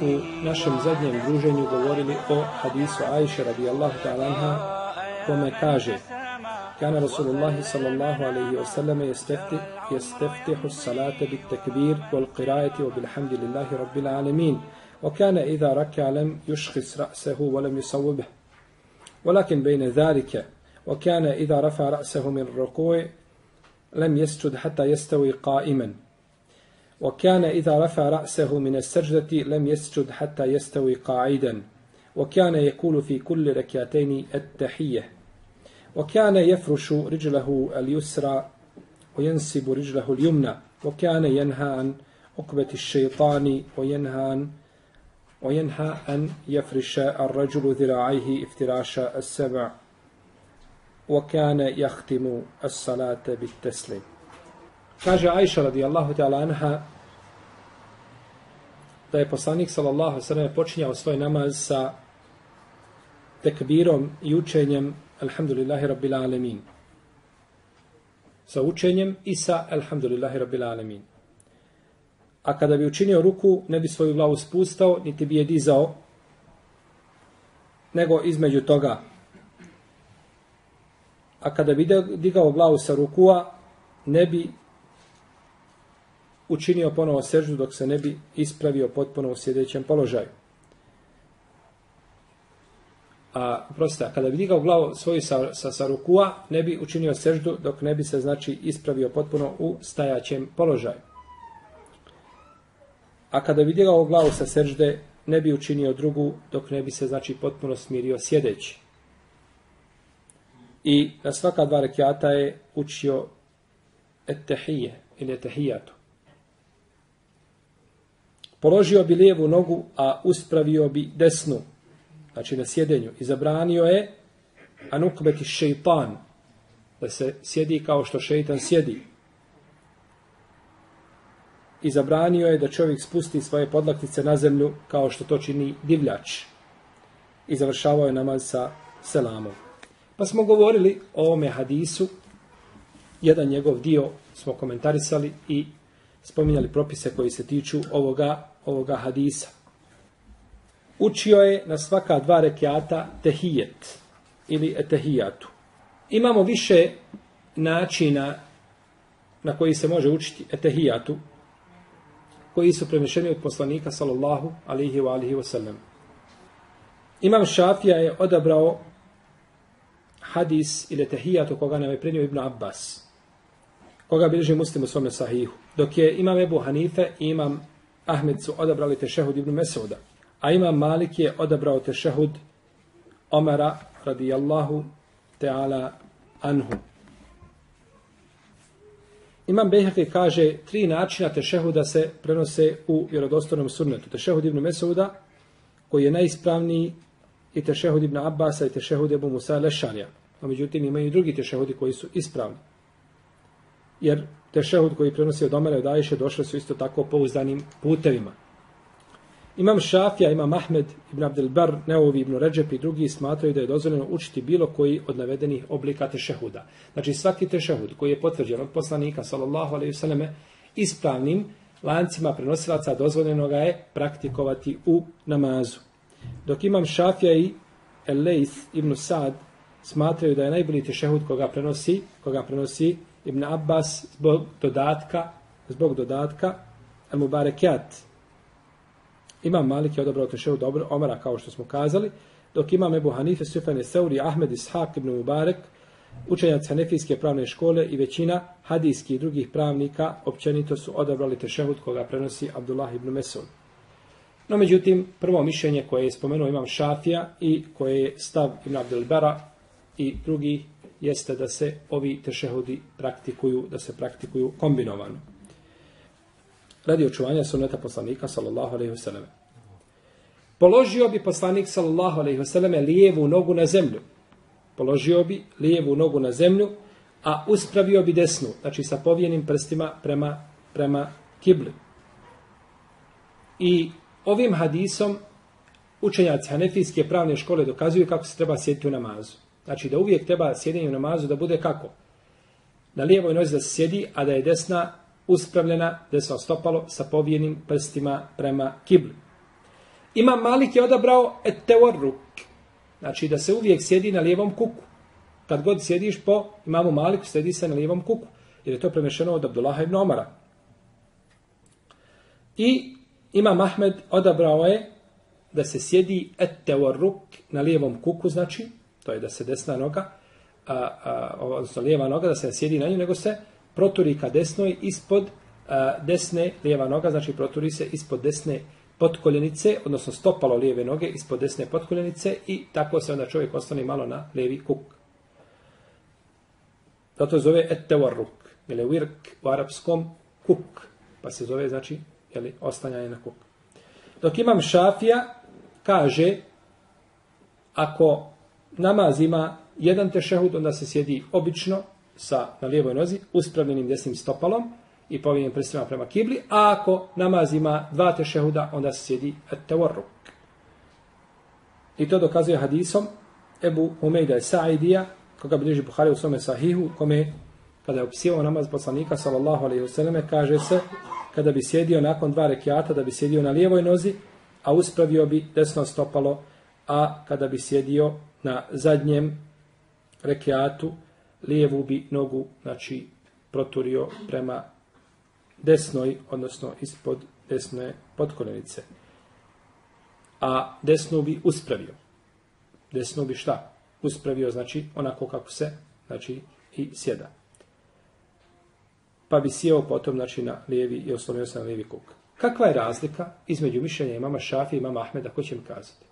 u našem zadnjem druženju govorili o hadisu Ajše radijallahu ta'ala kome kaže كان رسول الله صلى الله عليه وسلم يستفتح, يستفتح الصلاة بالتكبير والقراءة وبالحمد لله رب العالمين وكان إذا ركع لم يشخص رأسه ولم يصوبه ولكن بين ذلك وكان إذا رفع رأسه من الركوع لم يسجد حتى يستوي قائما وكان إذا رفع رأسه من السجدة لم يسجد حتى يستوي قاعدا. وكان يقول في كل ركعتين التحية. وكان يفرش رجله اليسرى وينسب رجله اليمنى. وكان ينهى عن عقبة الشيطان وينهى عن وينهى أن يفرش الرجل ذراعيه افتراش السبع. وكان يختم الصلاة بالتسليم. Kaže Ajša radijallahu ta'ala anha da je poslanik sallallahu sallam počinjao svoj namaz sa tekbirom i učenjem alhamdulillahi rabbil alemin. Sa učenjem i sa alhamdulillahi rabbil alemin. A kada bi učinio ruku, ne bi svoju glavu spustao, niti bi je dizao, nego između toga. A kada bi digao glavu sa rukua, ne bi učinio ponovo seždu dok se ne bi ispravio potpuno u sjedećem položaju. A, prosta, kada bi digao glavu svoju sa, sa, sa rukua, ne bi učinio seždu dok ne bi se, znači, ispravio potpuno u stajaćem položaju. A kada bi digao glavu sa sežde, ne bi učinio drugu dok ne bi se, znači, potpuno smirio sjedeći. I na svaka dva rekiata je učio etehije ili etehijatu. Položio bi lijevu nogu, a uspravio bi desnu, znači na sjedenju. I zabranio je anukbeti šeitan, da se sjedi kao što šeitan sjedi. I zabranio je da čovjek spusti svoje podlaktice na zemlju kao što to čini divljač. I završavao je namaz sa selamom. Pa smo govorili o ovome hadisu, jedan njegov dio smo komentarisali i spominjali propise koji se tiču ovoga, ovoga hadisa. Učio je na svaka dva rekiata tehijet ili etehijatu. Imamo više načina na koji se može učiti etehijatu koji su prenešeni od poslanika sallallahu alihi wa alihi wasallam. Imam Šafija je odabrao hadis ili etehijatu koga nam je prenio Ibn Abbas koga bilježi muslim u svome sahihu. Dok je imam Ebu Hanife i imam Ahmed su odabrali tešehud Ibn Mesuda. A imam Malik je odabrao tešehud Omara radijallahu ta'ala anhu. Imam Beheke kaže tri načina tešehuda se prenose u vjerodostojnom sunnetu. Tešehud Ibn Mesuda koji je najispravniji i tešehud Ibn Abbasa i tešehud Ebu Musa Lešarja. A međutim imaju i drugi tešehudi koji su ispravni jer tešehud koji prenosi od Omara i od Ajše došle su isto tako pouzdanim putevima. Imam Šafija, imam Ahmed ibn Abdelbar, Neovi ibn Ređep i drugi smatraju da je dozvoljeno učiti bilo koji od navedenih oblika tešehuda. Znači svaki tešehud koji je potvrđen od poslanika sallallahu alaihi vseleme ispravnim lancima prenosilaca dozvoljeno ga je praktikovati u namazu. Dok imam Šafija i El-Leith ibn Sad smatraju da je najbolji tešehud koga prenosi, koga prenosi Ibn Abbas zbog dodatka, zbog dodatka El Mubarakjat. Imam Malik je odabrao tešehu dobro Omara, kao što smo kazali, dok imam Ebu Hanife, Sufane Seuri, Ahmed Ishaq ibn Mubarek, učenjac Hanefijske pravne škole i većina hadijskih i drugih pravnika općenito su odabrali tešehud koga prenosi Abdullah ibn Mesud. No, međutim, prvo mišljenje koje je spomenuo imam Šafija i koje je stav Ibn Abdelbera i drugi jeste da se ovi tešehudi praktikuju, da se praktikuju kombinovano radi očuvanja sunneta poslanika sallallahu alejhi ve selleme. Položio bi poslanik sallallahu alejhi ve selleme lijevu nogu na zemlju. Položio bi lijevu nogu na zemlju, a uspravio bi desnu, znači sa povijenim prstima prema prema kibli. I ovim hadisom učenjaci Hanefijske pravne škole dokazuju kako se treba sjetiti u namazu. Znači da uvijek treba sjedenje u namazu da bude kako? Na lijevoj nozi da se sjedi, a da je desna uspravljena desno stopalo sa povijenim prstima prema kibli. Ima Malik je odabrao eteorruk, znači da se uvijek sjedi na lijevom kuku. Kad god sjediš po imamu Maliku, sjedi se na lijevom kuku, jer je to premešeno od Abdullaha ibn Omara. I ima Mahmed odabrao je da se sjedi eteorruk na lijevom kuku, znači, to je da se desna noga, a, a, odnosno lijeva noga, da se sjedi na nju, nego se proturi ka desnoj ispod a, desne lijeva noga, znači proturi se ispod desne potkoljenice, odnosno stopalo lijeve noge ispod desne potkoljenice i tako se onda čovjek ostane malo na lijevi kuk. Zato zove ettevarruk, ili virk u arapskom kuk, pa se zove, znači, jeli, ostanjanje na kuk. Dok imam šafija, kaže, ako namaz ima jedan tešehud, onda se sjedi obično, sa, na lijevoj nozi, uspravljenim desnim stopalom i povijenim prstima prema kibli, a ako namaz ima dva tešehuda, onda se sjedi tevorruk. I to dokazuje hadisom Ebu Humejda je Sa'idija, koga bliži Buhari u svome sahihu, kome kada je opisivao namaz poslanika, sallallahu alaihi wasallam, kaže se, kada bi sjedio nakon dva rekiata, da bi sjedio na lijevoj nozi, a uspravio bi desno stopalo, a kada bi sjedio na zadnjem rekiatu, lijevu bi nogu, znači, proturio prema desnoj, odnosno ispod desne potkoljenice. A desnu bi uspravio. Desnu bi šta? Uspravio, znači, onako kako se, znači, i sjeda. Pa bi sjeo potom, znači, na lijevi i oslonio se na lijevi kuk. Kakva je razlika između mišljenja imama Šafi i imama Ahmeda, ko će mi kazati?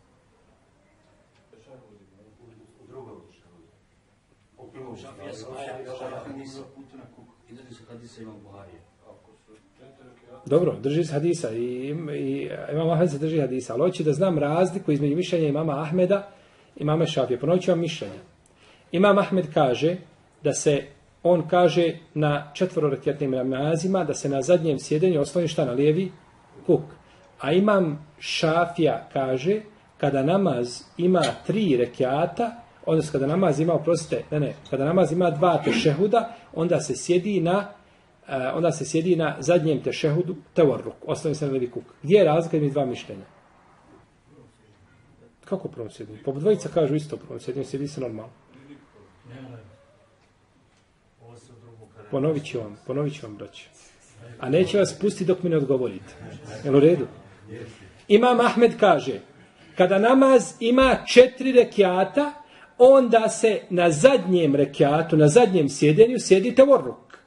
Dobro, drži se hadisa i, i imam Ahmed se drži hadisa, ali hoće da znam razliku između mišljenja imama Ahmeda i imama Šafije. Ponovit ću vam mišljenja. Imam Ahmed kaže da se, on kaže na četvororeketnim namazima, da se na zadnjem sjedenju osloni šta na lijevi kuk. A imam Šafija kaže, kada namaz ima tri rekiata, odnosno kada namaz ima, oprostite, ne, ne, kada namaz ima dva tešehuda, onda se sjedi na uh, onda se sjedi na zadnjem tešehudu tevorruk, ostavi se na levi kuk. Gdje je razlika između dva mišljenja? Kako prvom sjedinu? Po dvojica kažu isto prvom sjedinu, sjedi se normalno. Ponovit ću vam, ponovit ću vam, braći. A neće vas pustiti dok mi ne odgovorite. Jel u redu? Imam Ahmed kaže, kada namaz ima četiri rekiata, onda se na zadnjem rekiatu, na zadnjem sjedenju, sjedi tevorruk.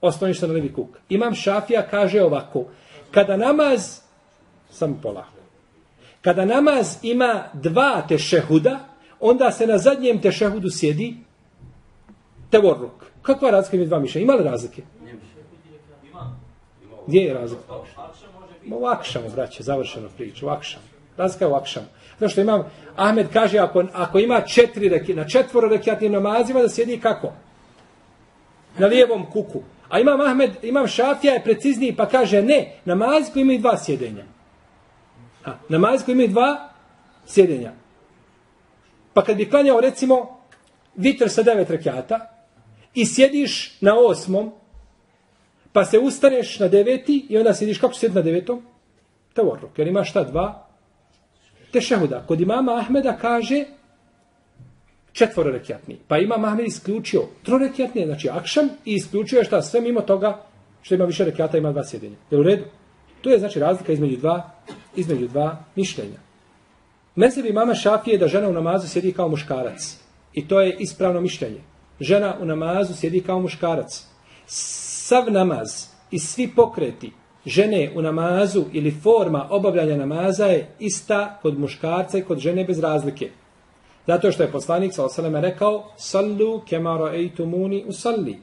Ostaniš se na levi kuk. Imam šafija kaže ovako, kada namaz, sam pola, kada namaz ima dva tešehuda, onda se na zadnjem tešehudu sjedi tevorruk. Kakva razlika ima dva miša? Ima li razlike? Gdje je razlika? U akšamu, braće, završeno priču, u akšamu. Razlika je u akšamu. Zato što imam, Ahmed kaže, ako, ako ima četiri reki, na četvoro rekiatnim namazima, da sjedi kako? Na lijevom kuku. A imam Ahmed, imam Šafija je precizniji pa kaže ne, namaz koji imaju dva sjedenja. Ha, namaz koji imaju dva sjedenja. Pa kad bi klanjao recimo vitr sa devet rekiata i sjediš na osmom, pa se ustaneš na deveti i onda sjediš kako sjedi na devetom? Tevoruk, jer imaš šta dva? Tešehuda. Kod imama Ahmeda kaže četvororekjatni. Pa ima Ahmed isključio trorekjatni, znači akšam, i isključio je šta sve mimo toga što ima više rekjata, ima dva sjedenja. Je u redu? To je znači razlika između dva, između dva mišljenja. Mesebi mama Šafije da žena u namazu sjedi kao muškarac. I to je ispravno mišljenje. Žena u namazu sjedi kao muškarac. Sav namaz i svi pokreti žene u namazu ili forma obavljanja namaza je ista kod muškarca i kod žene bez razlike. Zato što je poslanik sa osaleme rekao Sallu kemaro ejtumuni usalli.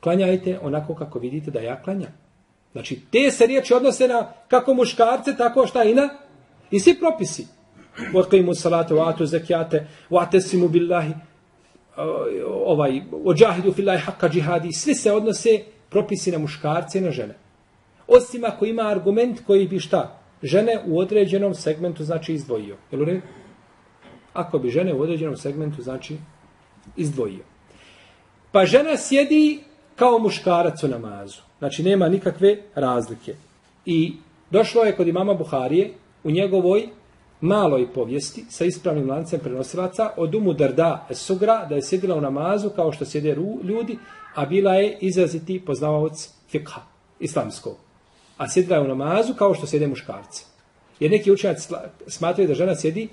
Klanjajte onako kako vidite da ja klanjam. Znači, te se riječi odnose na kako muškarce, tako šta i na i svi propisi. Vodkimu salate, vatu zekijate, vatesimu billahi, ovaj, ođahidu fillahi haqqa džihadi, svi se odnose propisi na muškarce i na žene. Osim ako ima argument koji bi šta? Žene u određenom segmentu znači izdvojio. Jel u redu? Ako bi žene u određenom segmentu znači izdvojio. Pa žena sjedi kao muškarac u namazu. Znači nema nikakve razlike. I došlo je kod imama Buharije u njegovoj maloj povijesti sa ispravnim lancem prenosilaca od Umu Darda Sugra da je sjedila u namazu kao što sjede ljudi, a bila je izraziti poznavaoc fikha islamskog. A sjedila je u namazu kao što sjede muškarci. Jer neki učenjaci smatraju da žena sjedi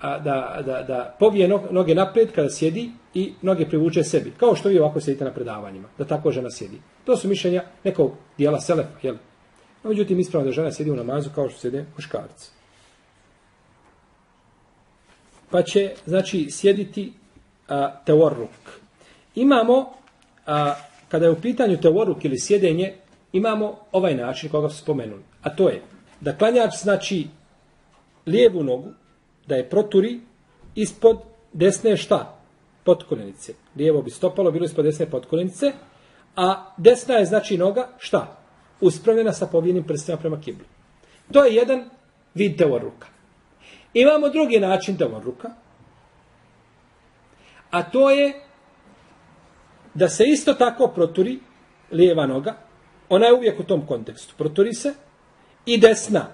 a, da, da, da povije noge napred kada sjedi i noge privuče sebi. Kao što vi ovako sjedite na predavanjima. Da tako žena sjedi. To su mišljenja nekog dijela selefa. Jel? No, međutim, ispravno da žena sjedi u namazu kao što sjede muškarci. Pa će, znači, sjediti a, teorruk. Imamo, a, kada je u pitanju teorruk ili sjedenje, imamo ovaj način koga su spomenuli. A to je da klanjač, znači, lijevu nogu, da je proturi ispod desne šta? Potkoljenice. Lijevo bi stopalo, bilo ispod desne potkoljenice, a desna je znači noga šta? Uspravljena sa povijenim prstima prema kibli. To je jedan vid teoruka. Imamo drugi način teoruka, a to je da se isto tako proturi lijeva noga, ona je uvijek u tom kontekstu, proturi se, i desna,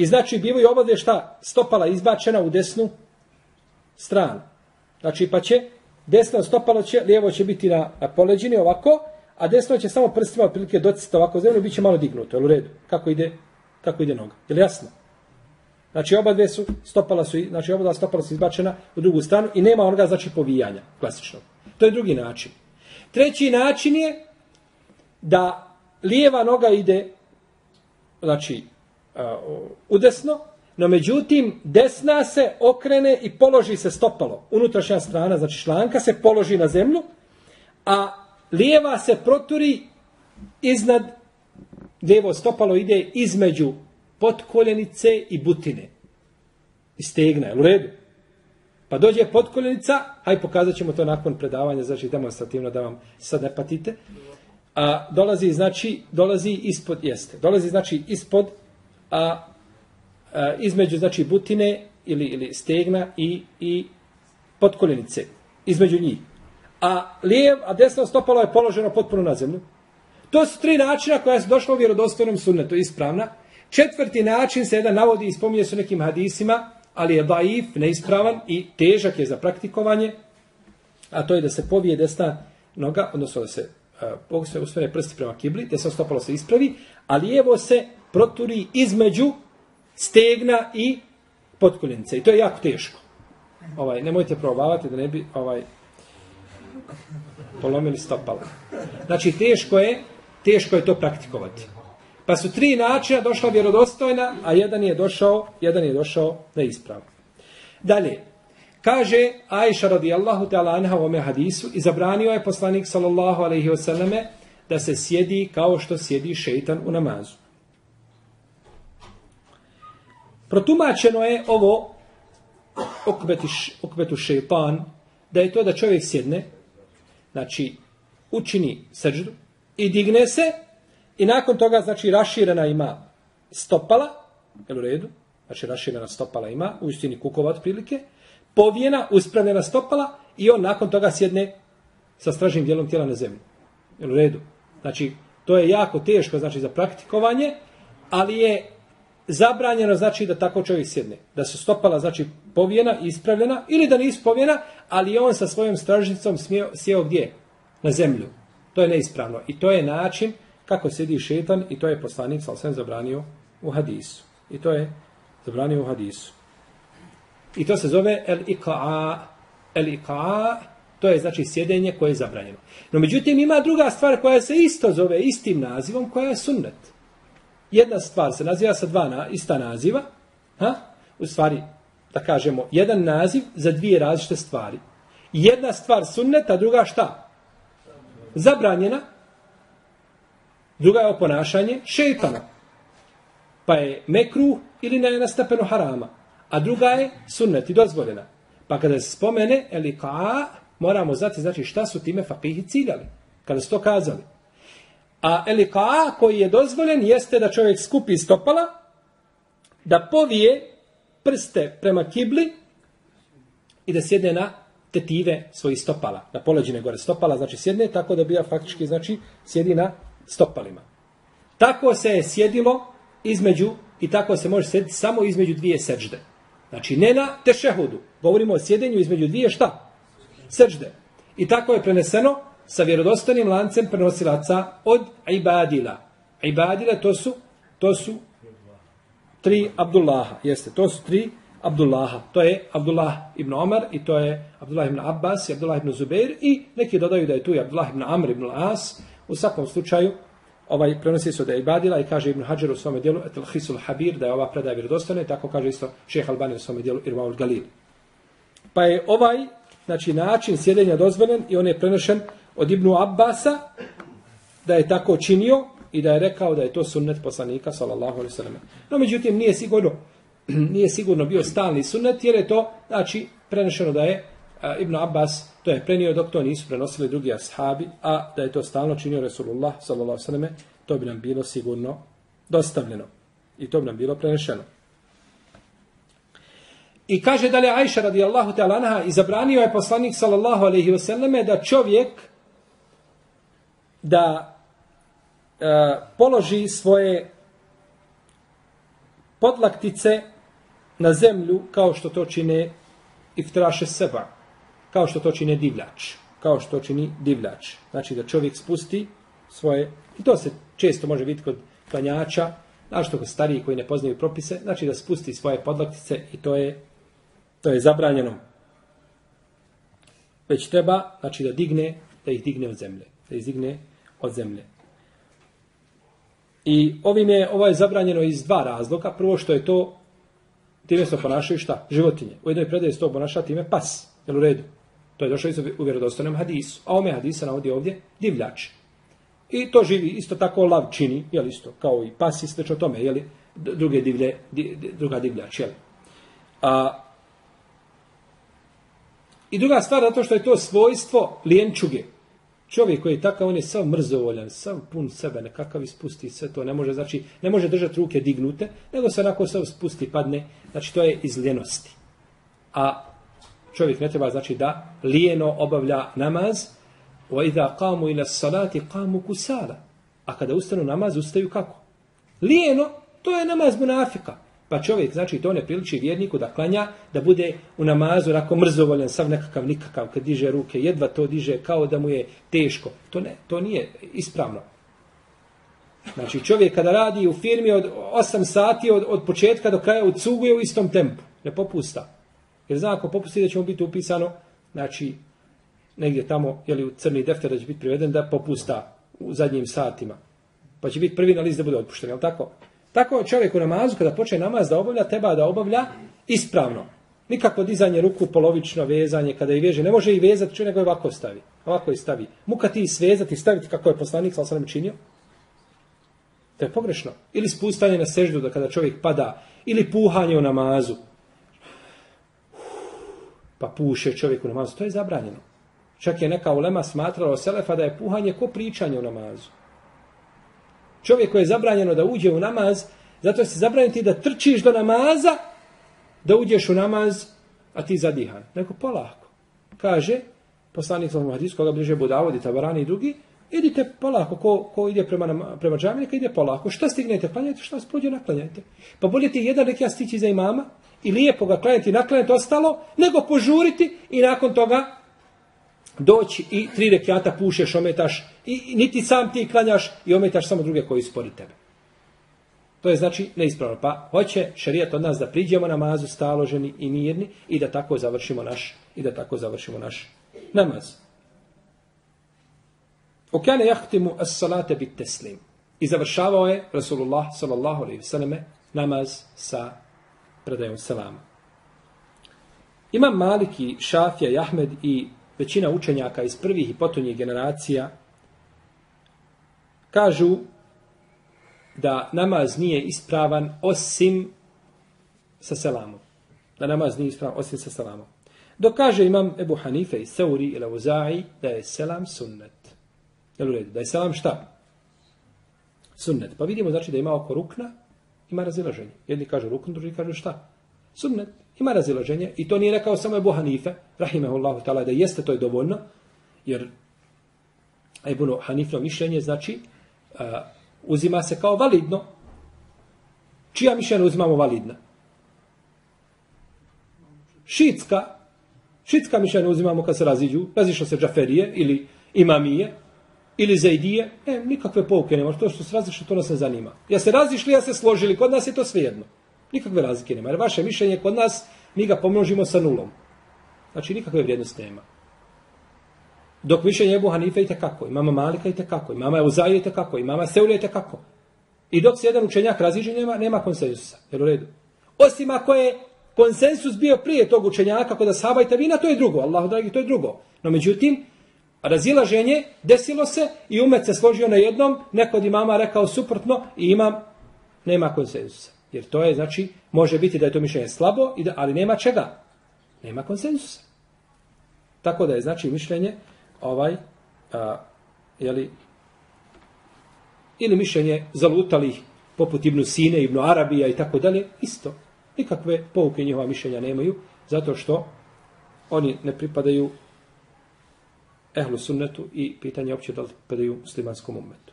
I znači bivaju obade šta stopala izbačena u desnu stranu. Znači pa će desno stopalo će, lijevo će biti na, na poleđini ovako, a desno će samo prstima otprilike dociti ovako zemlju, bit će malo dignuto, jel u redu? Kako ide, kako ide noga? jel jasno? Znači oba dve su, stopala su, znači oba dva stopala su izbačena u drugu stranu i nema onoga znači povijanja, klasično. To je drugi način. Treći način je da lijeva noga ide, znači udesno, no međutim desna se okrene i položi se stopalo. Unutrašnja strana, znači šlanka, se položi na zemlju, a lijeva se proturi iznad, lijevo stopalo ide između potkoljenice i butine. I stegna, je u redu? Pa dođe potkoljenica, aj pokazat ćemo to nakon predavanja, znači demonstrativno da vam sad ne patite. A dolazi, znači, dolazi ispod, jeste, dolazi, znači, ispod a, a između znači butine ili ili stegna i i potkoljenice između njih. A lijev, a desno stopalo je položeno potpuno na zemlju. To su tri načina koja su došla u vjerodostojnom sunnetu, ispravna. Četvrti način se jedan navodi i spominje su nekim hadisima, ali je daif, neispravan i težak je za praktikovanje, a to je da se povije desna noga, odnosno da se Eh, Bog se usmene prsti prema kibli, desno stopalo se ispravi, a lijevo se proturi između stegna i potkoljenice. I to je jako teško. Ovaj, nemojte probavati da ne bi ovaj, polomili stopalo. Znači, teško je, teško je to praktikovati. Pa su tri načina došla vjerodostojna, a jedan je došao, jedan je došao na ispravu. Dalje, kaže Aisha radijallahu ta'ala anha u ome hadisu i zabranio je poslanik sallallahu alaihi wasallame da se sjedi kao što sjedi šeitan u namazu. Protumačeno je ovo okbetu šeitan, da je to da čovjek sjedne, znači učini srđu i digne se i nakon toga znači raširena ima stopala, jel u redu, znači raširena stopala ima, u istini kukova otprilike, povijena, uspravljena stopala i on nakon toga sjedne sa stražnim dijelom tijela na zemlju. U redu? Znači, to je jako teško znači za praktikovanje, ali je zabranjeno znači da tako čovjek sjedne. Da su stopala znači povijena, ispravljena ili da nisu povijena, ali on sa svojom stražnicom smio, sjeo gdje? Na zemlju. To je neispravno. I to je način kako sjedi šetan i to je poslanik sa osvijem zabranio u hadisu. I to je zabranio u hadisu. I to se zove el-iqa'a. El-iqa'a to je znači sjedenje koje je zabranjeno. No međutim ima druga stvar koja se isto zove istim nazivom koja je sunnet. Jedna stvar se naziva sa dva na, ista naziva. Ha? U stvari, da kažemo, jedan naziv za dvije različite stvari. Jedna stvar sunnet, a druga šta? Zabranjena. Druga je oponašanje šeitana. Pa je mekru ili ne na stepenu harama. A druga je sunnet i dozvoljena. Pa kada se spomene elika, moramo znati znači šta su time fakihi ciljali. Kada su to kazali. A elika koji je dozvoljen jeste da čovjek skupi stopala, da povije prste prema kibli i da sjedne na tetive svojih stopala. Na poleđine gore stopala, znači sjedne tako da bija faktički, znači sjedi na stopalima. Tako se je sjedilo između, i tako se može sjediti samo između dvije seđde. Znači ne na tešehudu. Govorimo o sjedenju između dvije šta? Srđde. I tako je preneseno sa vjerodostanim lancem prenosilaca od ibadila. Ibadila to su to su tri Abdullaha. Jeste, to su tri Abdullaha. To je Abdullah ibn Omar i to je Abdullah ibn Abbas i Abdullah ibn Zubair i neki dodaju da je tu i Abdullah ibn Amr ibn As. U svakom slučaju ovaj prenosi se da je ibadila i kaže Ibn Hajar u svom djelu Etel Hisul Habir da je ova predaja vjerodostojna i tako kaže isto Šejh Albani u svom djelu Irwaul Galil. Pa je ovaj znači način sjedenja dozvoljen i on je prenošen od Ibnu Abbasa da je tako činio i da je rekao da je to sunnet poslanika sallallahu alejhi ve sellem. No međutim nije sigurno nije sigurno bio stalni sunnet jer je to znači prenešeno da je a, Ibn Abbas to je prenio dok to nisu prenosili drugi ashabi, a da je to stalno činio Resulullah sallallahu alejhi ve selleme, to bi nam bilo sigurno dostavljeno i to bi nam bilo prenešeno. I kaže dalje Ajša radijallahu ta'ala anha i zabranio je poslanik sallallahu alejhi ve selleme da čovjek da e, položi svoje podlaktice na zemlju kao što to čine iftraše seba, kao što to čine divljač, kao što to čini divljač. Znači da čovjek spusti svoje, i to se često može vidjeti kod klanjača, znači kod stariji koji ne poznaju propise, znači da spusti svoje podlaktice i to je, to je zabranjeno. Već treba, znači da digne, da ih digne od zemlje, da ih digne od zemlje. I ovim je, ovo je zabranjeno iz dva razloga. Prvo što je to, time se ponašaju šta? Životinje. U jednoj predaji se to ponaša time pas. Jel u redu? To je došlo u vjerodostanom hadisu. A ome hadisa navodi ovdje divljači. I to živi isto tako lav čini, jel isto, kao i pas i sveč o tome, jel druge divlje, di, druga divljač, jel? A, I druga stvar, zato što je to svojstvo lijenčuge. Čovjek koji je takav, on je sav mrzovoljan, sav pun sebe, nekakav ispusti sve to, ne može, znači, ne može držati ruke dignute, nego se onako sav spusti, padne, znači to je iz ljenosti. A čovjek ne treba, znači, da lijeno obavlja namaz, وَإِذَا قَامُوا إِلَى ila قَامُوا كُسَالَ. A kada ustanu namaz, ustaju kako? Lijeno, to je namaz munafika. Pa čovjek, znači, to ne priliči vjerniku da klanja, da bude u namazu onako mrzovoljan, sav nekakav nikakav, kad diže ruke, jedva to diže kao da mu je teško. To ne, to nije ispravno. Znači, čovjek kada radi u firmi od 8 sati, od, od početka do kraja, ucuguje u istom tempu. Ne popusta. Jer zna, ako popusti da će mu biti upisano, znači, negdje tamo, jeli u crni defter da će biti priveden, da popusta u zadnjim satima. Pa će biti prvi na list da bude otpušten, jel tako? Tako čovjek u namazu, kada počne namaz da obavlja, treba da obavlja ispravno. Nikako dizanje ruku, polovično vezanje, kada i veže. Ne može i vezati, čuje, nego je ovako stavi. Ovako i stavi. Muka ti svezati, staviti kako je poslanik, sal sam činio. To je pogrešno. Ili spustanje na seždu, da kada čovjek pada, ili puhanje u namazu. Pa puše čovjek u namazu. To je zabranjeno. Čak je neka ulema smatrala o Selefa da je puhanje ko pričanje u namazu. Čovjeku je zabranjeno da uđe u namaz, Zato se zabraniti da trčiš do namaza, da uđeš u namaz, a ti zadihan. Neko polako. Kaže, poslanik sam hadis, koga bliže Budavodi, Tabarani i drugi, idite polako, ko, ko ide prema, prema džami, ide polako. Šta stignete, klanjajte, šta vas prođe, naklanjajte. Pa bolje ti jedan neki stići za imama, i lijepo ga klanjati, naklanjati ostalo, nego požuriti i nakon toga doći i tri rekiata pušeš, ometaš, i, niti sam ti klanjaš i ometaš samo druge koji spori tebe. To je znači neispravno. Pa hoće šerijat od nas da priđemo namazu staloženi i mirni i da tako završimo naš i da tako završimo naš namaz. Okane jahtimu as salate bit teslim. I završavao je Rasulullah sallallahu alaihi vseleme namaz sa predajom selama. Imam Maliki, Šafija i Ahmed i većina učenjaka iz prvih i potonjih generacija kažu da namaz nije ispravan osim sa selamom. Da namaz nije ispravan osim sa selamom. Dok kaže imam Ebu Hanife i Sauri ili Uzai da je selam sunnet. Jel u redu? Da je selam šta? Sunnet. Pa vidimo znači da ima oko rukna, ima razilaženje. Jedni kažu rukn, drugi kažu šta? Sunnet. Ima razilaženje. I to nije rekao samo Ebu Hanife, rahimehullahu ta'ala, da jeste to je dovoljno, jer Ebu Hanifno mišljenje znači uh, uzima se kao validno. Čija mišljenja uzimamo validna? Šitska. Šitska mišljenja uzimamo kad se raziđu. Razišla se džaferije ili imamije ili zaidije, E, nikakve pouke nema. To što se razišli, to nas ne zanima. Ja se razišli, ja se složili. Kod nas je to svejedno. Nikakve razlike nema. Jer vaše mišljenje kod nas, mi ga pomnožimo sa nulom. Znači, nikakve vrijednosti nema. Dok mišljenje Ebu Hanife i tekako, i mama Malika i tekako, i mama Euzaije i tekako, i mama Seulija i tekako. I dok se jedan učenjak raziđe, nema, nema konsensusa. Jer u redu. Osim ako je konsensus bio prije tog učenjaka kod Ashaba i Tavina, to je drugo. Allahu dragi, to je drugo. No međutim, razilaženje desilo se i umet se složio na jednom, neko od imama rekao suprotno i imam, nema konsensusa. Jer to je, znači, može biti da je to mišljenje slabo, i da, ali nema čega. Nema konsensusa. Tako da je, znači, mišljenje ovaj, a, jeli, ili mišljenje zalutalih poput Ibnu Sine, Ibnu Arabija i tako dalje, isto. Nikakve pouke njihova mišljenja nemaju, zato što oni ne pripadaju ehlu sunnetu i pitanje opće da li pripadaju muslimanskom umetu.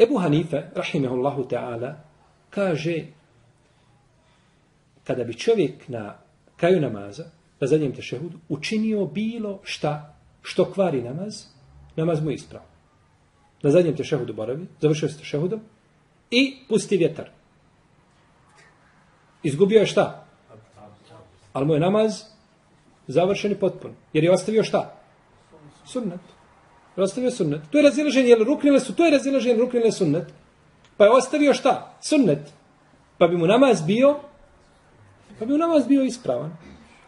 Ebu Hanife, rahimehullahu ta'ala, kaže kada bi čovjek na kraju namaza na zadnjem tešehudu, učinio bilo šta što kvari namaz, namaz mu je ispravo. Na zadnjem tešehudu boravi, završio se tešehudom i pusti vjetar. Izgubio je šta? Ali mu je namaz završen i potpun. Jer je ostavio šta? Sunnet. Ostavio sunnet. To je razilaženje, jel ruknile su, to je razilaženje, ruknile sunnet. Pa je ostavio šta? Sunnet. Pa bi mu namaz bio, pa bi mu namaz bio ispravan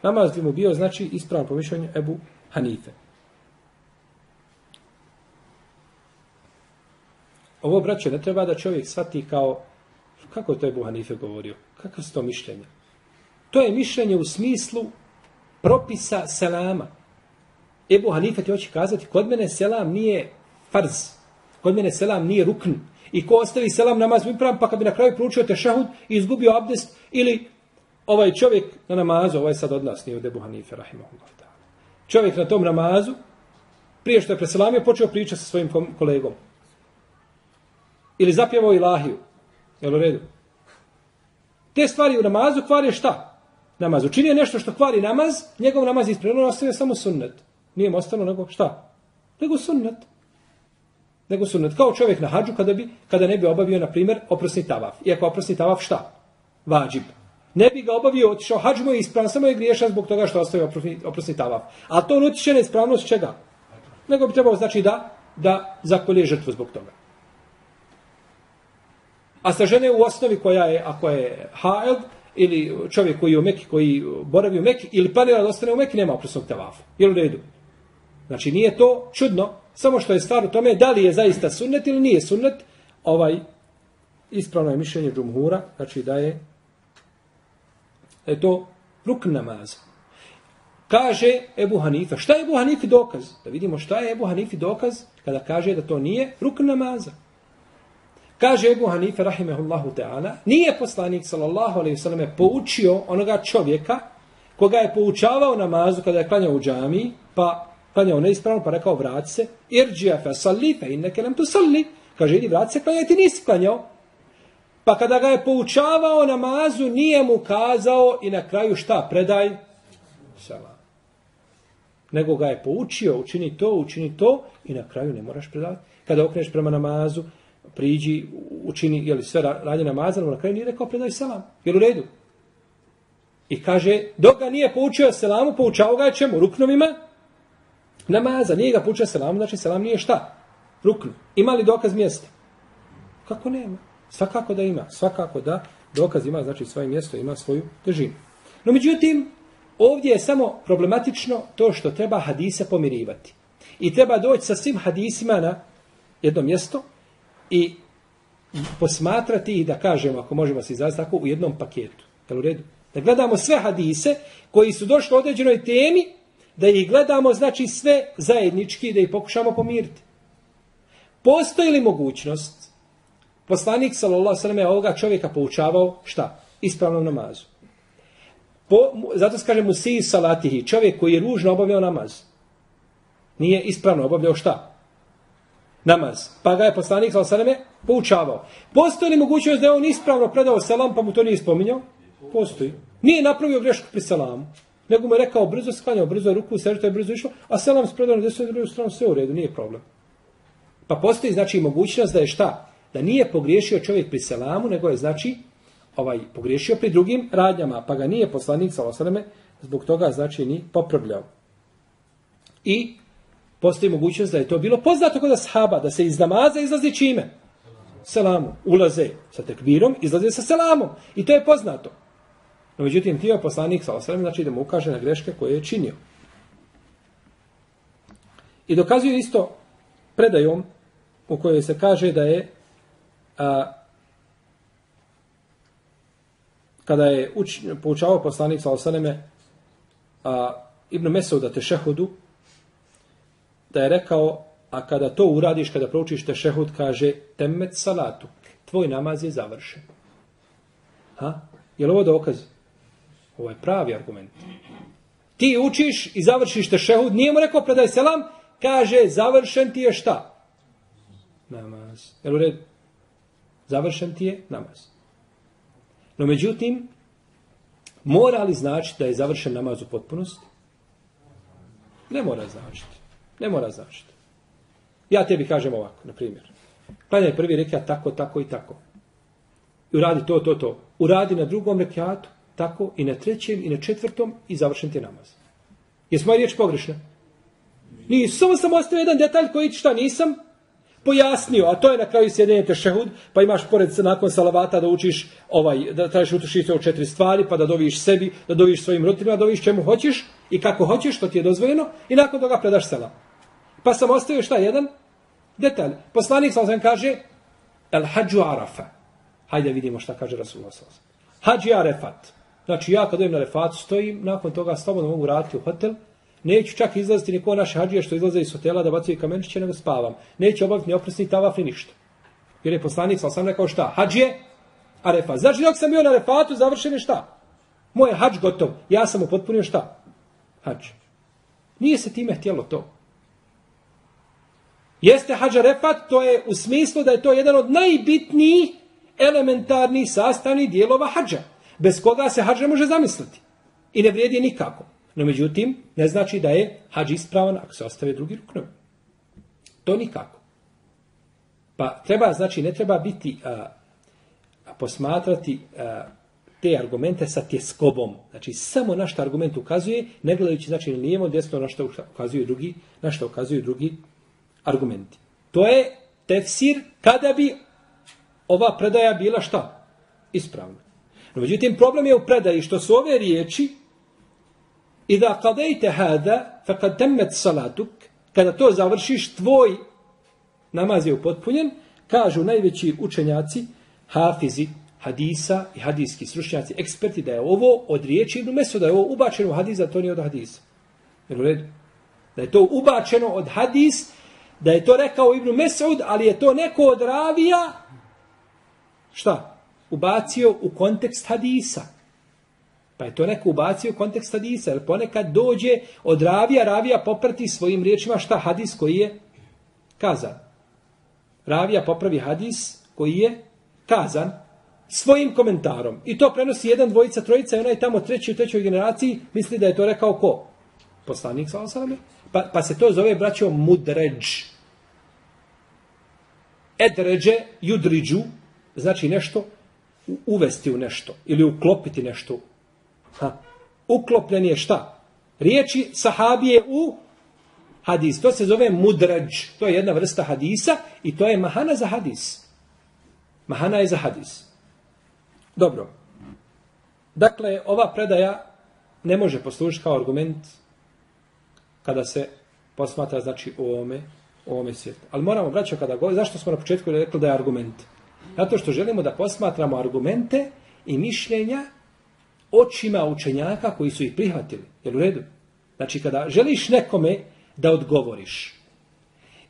namaz bi mu bio, znači, ispravan po mišljenju Ebu Hanife. Ovo, braće, ne treba da čovjek shvati kao, kako je to Ebu Hanife govorio? Kako su to mišljenje? To je mišljenje u smislu propisa selama. Ebu Hanife ti hoće kazati, kod mene selam nije farz, kod mene selam nije rukn. I ko ostavi selam namaz mi pa kad bi na kraju proučio tešahud i izgubio abdest ili ovaj čovjek na namazu, ovaj sad od nas nije od Ebu Hanife, rahimahullah. Čovjek na tom namazu, prije što je preselamio, počeo pričati sa svojim kolegom. Ili zapjevao ilahiju. Jel u redu? Te stvari u namazu kvare šta? Namaz. Učinio nešto što kvari namaz, njegov namaz je ispravljeno, ostavio samo sunnet. Nije mu ostalo nego šta? Nego sunnet. Nego sunnet. Kao čovjek na hađu kada, bi, kada ne bi obavio, na primjer, oprosni tavaf. Iako oprosni tavaf šta? Vađib ne bi ga obavio, otišao hađ mu je ispravan, samo je griješan zbog toga što ostavio oprosni, oprosni tavaf. A to ne utiče neispravnost čega? Nego bi trebalo znači da, da zakolje žrtvu zbog toga. A sa žene u osnovi koja je, ako je haed, ili čovjek koji je u Meki, koji boravi u Meki, ili planira da ostane u Meki, nema oprosnog tavafa. Jel u redu? Znači nije to čudno, samo što je stvar u tome da li je zaista sunnet ili nije sunnet, ovaj ispravno je mišljenje džumhura, znači da je da je to rukn namaza. Kaže Ebu Hanifa, šta je Ebu Hanifi dokaz? Da vidimo šta je Ebu Hanifi dokaz kada kaže da to nije rukn namaza. Kaže Ebu Hanife, rahimehullahu ta'ala, nije poslanik, sallallahu alaihi sallam, poučio onoga čovjeka koga je poučavao namazu kada je klanjao u džami, pa klanjao neispravno, pa rekao vrati se, irđija fe salli, fe inneke nam tu salli. Kaže, idi vrati se, klanjaj, ti nisi klanjao. Pa kada ga je poučavao namazu, nije mu kazao i na kraju šta, predaj selam. Nego ga je poučio, učini to, učini to i na kraju ne moraš predati. Kada okreneš prema namazu, priđi, učini jeli, sve radnje namaza, na kraju nije rekao predaj selam. Jer u redu. I kaže, dok ga nije poučio selamu, poučao ga je čemu? Ruknovima namaza. Nije ga pučio selam, znači selam nije šta? Ruknu. Ima li dokaz mjesta? Kako nema? Svakako da ima. Svakako da dokaz ima, znači svoje mjesto, ima svoju težinu. No međutim, ovdje je samo problematično to što treba hadise pomirivati. I treba doći sa svim hadisima na jedno mjesto i posmatrati i da kažemo, ako možemo se izraziti tako, u jednom paketu. Jel u redu? Da gledamo sve hadise koji su došli u određenoj temi, da ih gledamo, znači sve zajednički, da ih pokušamo pomiriti. Postoji li mogućnost, poslanik sallallahu sallam je ovoga čovjeka poučavao šta? Ispravnom namazu. Po, zato se kaže musiji salatihi, čovjek koji je ružno obavljao namaz. Nije ispravno obavljao šta? Namaz. Pa ga je poslanik sallallahu sallam poučavao. Postoji li mogućnost da je on ispravno predao selam pa mu to nije spominjao? Postoji. Nije napravio grešku pri selamu. Nego mu je rekao brzo sklanjao, brzo ruku, sežito je brzo išlo, a selam spredao na desnu i drugu stranu, sve u redu, nije problem. Pa postoji znači mogućnost da je šta? Da nije pogriješio čovjek pri selamu, nego je znači ovaj pogriješio pri drugim radnjama, pa ga nije poslanik sa osaleme, zbog toga znači ni popravljao. I postoji mogućnost da je to bilo poznato kod ashaba, da se iz namaza izlazi čime? Selamu. Ulaze sa tekbirom, izlaze sa selamom. I to je poznato. No, međutim, tio poslanik sa osrem, znači da mu ukaže na greške koje je činio. I dokazuje isto predajom u kojoj se kaže da je a, kada je uč, poučavao poslanik sa osreme a, Ibn Mesauda Tešehudu da je rekao a kada to uradiš, kada proučiš Tešehud, kaže temet salatu, tvoj namaz je završen. Ha? Je li ovo dokaz? Ovo je pravi argument. Ti učiš i završiš te šehud, nije mu rekao predaj selam, kaže završen ti je šta? Namaz. Jel u red? Završen ti je namaz. No međutim, mora li znači da je završen namaz u potpunosti? Ne mora značiti. Ne mora značiti. Ja tebi kažem ovako, na primjer. Klanjaj prvi rekiat tako, tako i tako. I uradi to, to, to. Uradi na drugom rekiatu tako i na trećem i na četvrtom i završen ti namaz. Jesu moja riječ pogrešna? Nisam, samo sam ostavio jedan detalj koji šta nisam pojasnio, a to je na kraju sjedenje tešehud, pa imaš pored nakon salavata da učiš ovaj, da tražiš utuši u četiri stvari, pa da doviš sebi, da doviš svojim roditeljima, da doviš čemu hoćeš i kako hoćeš, što ti je dozvoljeno, i nakon toga predaš selam. Pa sam ostavio šta jedan detalj. Poslanik sam kaže, el hađu arafa. Hajde vidimo šta kaže Rasulullah sallam. Hađi arefat. Znači ja kad dojem na refatu stojim, nakon toga slobodno mogu vratiti u hotel, neću čak izlaziti niko naše hađije što izlaze iz hotela da bacuje kamenčiće, nego spavam. Neću obaviti ni opresni tavaf ni ništa. Jer je poslanik, sam sam rekao šta? Hađije, a refat. Znači dok sam bio na refatu, završen je šta? Moj je hađ gotov. Ja sam upotpunio šta? Hađ. Nije se time htjelo to. Jeste hađa refat, to je u smislu da je to jedan od najbitnijih elementarnih sastavnih dijelova hađa bez koga se hađ ne može zamisliti. I ne vrijedi nikako. No međutim, ne znači da je hađ ispravan ako se ostave drugi ruknovi. To nikako. Pa treba, znači, ne treba biti a, a posmatrati a, te argumente sa tjeskobom. Znači, samo naš argument ukazuje, ne gledajući, znači, lijevo, desno, na što ukazuju drugi, na što ukazuju drugi argumenti. To je tefsir kada bi ova predaja bila šta? Ispravna. No, međutim, problem je u predaji što su ove riječi i da kadejte hada, fe kad temet salatuk, kada to završiš, tvoj namaz je upotpunjen, kažu najveći učenjaci, hafizi, hadisa i hadijski stručnjaci, eksperti, da je ovo od riječi Ibn Mesuda, da je ovo ubačeno u hadis, da to nije od hadisa. Jer u redu? Da je to ubačeno od hadis, da je to rekao Ibn Mesud, ali je to neko od ravija šta? Ubacio u kontekst hadisa. Pa je to neko ubacio u kontekst hadisa. Jer ponekad dođe od ravija, ravija poprati svojim riječima šta hadis koji je kazan. Ravija popravi hadis koji je kazan svojim komentarom. I to prenosi jedan, dvojica, trojica i onaj tamo treći u trećoj generaciji misli da je to rekao ko? Poslanik sa osalame. Pa, pa se to zove, braćo, mudređ. Edređe, judriđu, znači nešto uvesti u nešto ili uklopiti nešto. Ha. Uklopljen je šta? Riječi sahabije u hadis. To se zove mudrađ. To je jedna vrsta hadisa i to je mahana za hadis. Mahana je za hadis. Dobro. Dakle, ova predaja ne može poslužiti kao argument kada se posmatra, znači, u ovome, u ovome svijetu. Ali moramo, braćo, kada govorimo, zašto smo na početku rekli da je argument? Zato što želimo da posmatramo argumente i mišljenja očima učenjaka koji su ih prihvatili. Jel u redu? Znači, kada želiš nekome da odgovoriš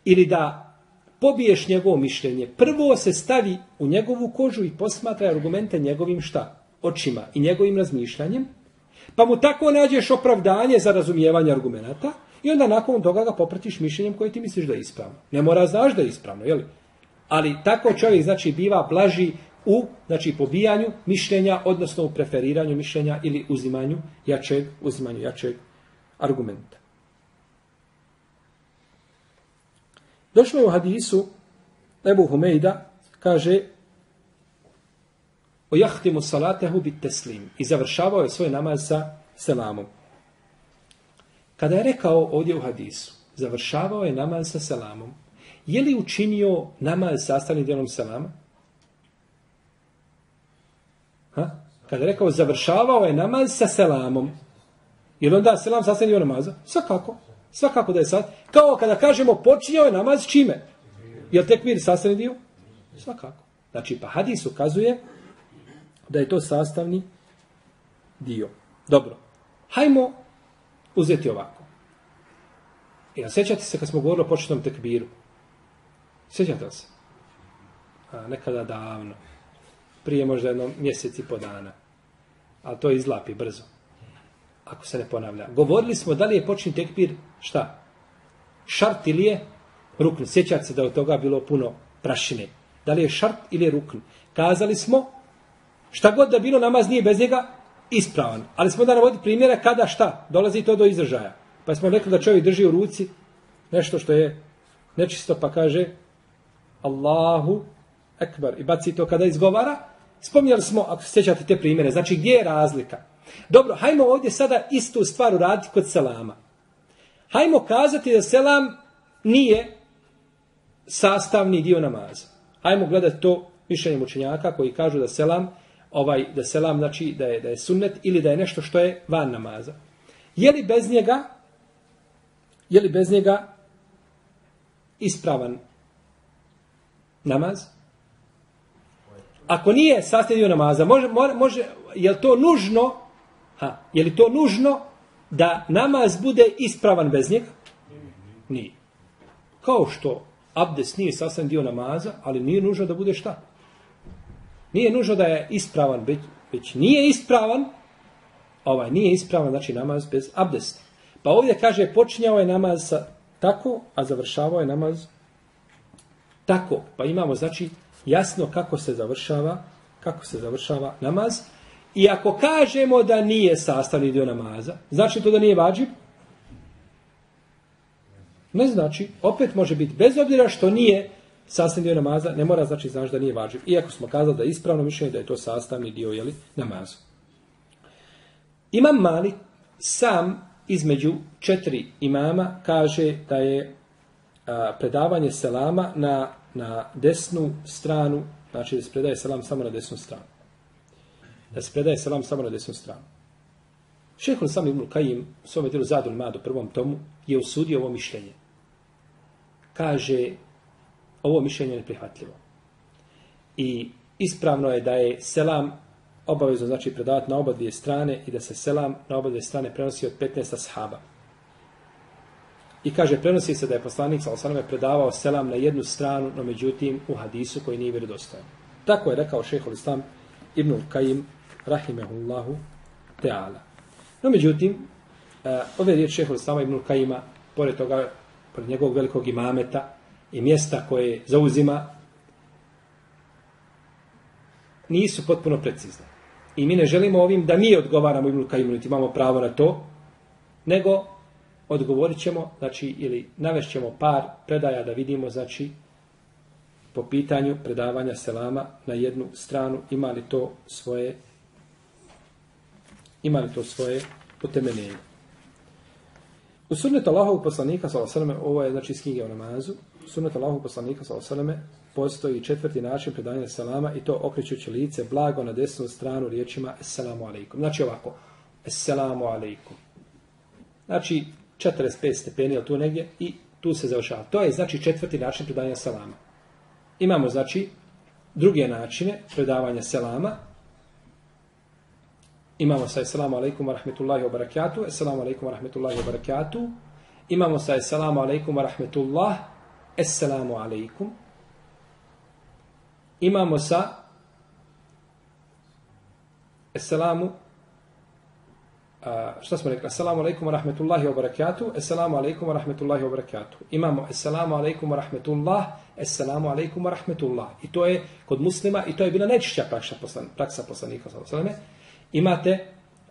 ili da pobiješ njegovo mišljenje, prvo se stavi u njegovu kožu i posmatra argumente njegovim šta? Očima i njegovim razmišljanjem, pa mu tako nađeš opravdanje za razumijevanje argumenta i onda nakon toga ga popratiš mišljenjem koje ti misliš da je ispravno. Ne mora znaš da je ispravno, jel? Ali tako čovjek znači biva blaži u znači pobijanju mišljenja, odnosno u preferiranju mišljenja ili uzimanju jačeg, uzimanju jačeg argumenta. Došlo je u hadisu Ebu Humejda, kaže o jahtimu salatehu bit teslim i završavao je svoj namaz sa selamom. Kada je rekao ovdje u hadisu, završavao je namaz sa selamom, je li učinio namaz sastavnim dijelom selama? Ha? Kada je rekao, završavao je namaz sa selamom, je li onda selam sastavni dio namaza? Svakako. Svakako da je sad. Kao kada kažemo počinjao je namaz čime? Je li tekvir sastavni dio? Svakako. Znači, pa hadis ukazuje da je to sastavni dio. Dobro. Hajmo uzeti ovako. E, ja, sjećate se kad smo govorili o početnom tekbiru? Sjećate se? A, nekada davno. Prije možda jedno mjesec i po dana. A to izlapi brzo ako se ne ponavlja. Govorili smo da li je počin tekbir, šta? Šart ili je rukn. Sjećate se da od toga bilo puno prašine. Da li je šart ili je rukn. Kazali smo, šta god da bilo namaz nije bez njega, ispravan. Ali smo da navodili primjera kada šta, dolazi to do izražaja. Pa smo rekli da čovjek drži u ruci nešto što je nečisto, pa kaže Allahu Ekber. i baci to kada izgovara. Spomnjali smo, ako sjećate te primjere, znači gdje je razlika? Dobro, hajmo ovdje sada istu stvar uraditi kod selama. Hajmo kazati da selam nije sastavni dio namaza. Hajmo gledati to mišljenje učenjaka koji kažu da selam ovaj da selam znači da je da je sunnet ili da je nešto što je van namaza. Je li bez njega je li bez njega ispravan namaz? Ako nije sastavni dio namaza, može, može, je li to nužno Ha, je li to nužno da namaz bude ispravan bez njega? Nije. Kao što abdes nije sastavni dio namaza, ali nije nužno da bude šta? Nije nužno da je ispravan, već, već nije ispravan, ovaj nije ispravan, znači namaz bez abdesta. Pa ovdje kaže, počinjao je namaz sa tako, a završavao je namaz tako. Pa imamo, znači, jasno kako se završava, kako se završava namaz. I ako kažemo da nije sastavni dio namaza, znači to da nije vađib? Ne znači. Opet može biti bez obzira što nije sastavni dio namaza, ne mora znači znači da nije vađib. Iako smo kazali da je ispravno mišljenje da je to sastavni dio jeli, namazu. Imam mali sam između četiri imama kaže da je a, predavanje selama na, na desnu stranu, znači da se predaje selam samo na desnu stranu da se predaje selam samo na desnu stranu. Šehol sam Ibn Kajim u svome djelu Zadul Mad u prvom tomu je usudio ovo mišljenje. Kaže, ovo mišljenje je neprihvatljivo. I ispravno je da je selam obavezno znači predavati na oba dvije strane i da se selam na oba dvije strane prenosi od 15 ashaba. I kaže, prenosi se da je poslanik sa osaname predavao selam na jednu stranu, no međutim u hadisu koji nije vjerodostojan. Tako je rekao šehol islam Ibnul Kajim, rahimehullahu teala. No, međutim, eh, ove riječi šehol islama Ibnul Kajima, pored toga, pored njegovog velikog imameta i mjesta koje zauzima, nisu potpuno precizne. I mi ne želimo ovim da mi odgovaramo Ibnul Kajimu, niti imamo pravo na to, nego odgovorit ćemo, znači, ili navešćemo par predaja da vidimo, znači, po pitanju predavanja selama na jednu stranu, ima li to svoje ima li to svoje utemeljenje. U sunnetu Allahovog poslanika, sallam, ovo je znači iz knjige o namazu, u sunnetu Allahovog poslanika, sallam, postoji četvrti način predavanja selama i to okrećući lice blago na desnu stranu riječima Esselamu alaikum. Znači ovako, Esselamu alaikum. Znači 45 stepeni ali tu negdje i tu se završava. To je znači četvrti način predavanja selama. Imamo znači druge načine predavanja selama. Imamo sa Assalamu alaikum wa rahmetullahi wa barakatuh. Assalamu alaikum wa rahmetullahi wa barakatuh. Imamo sa Assalamu alaikum wa rahmetullah. Assalamu alaikum imamo sa Esselamu a, šta smo rekli? Assalamu alaikum wa rahmetullahi wa barakatuh. Assalamu alaikum wa rahmetullahi wa barakatuh. Imamo Assalamu alaikum wa rahmetullah. Assalamu alaikum wa rahmetullah. I to je kod muslima i to je bila nečišća praksa, poslan, praksa poslanika. Imate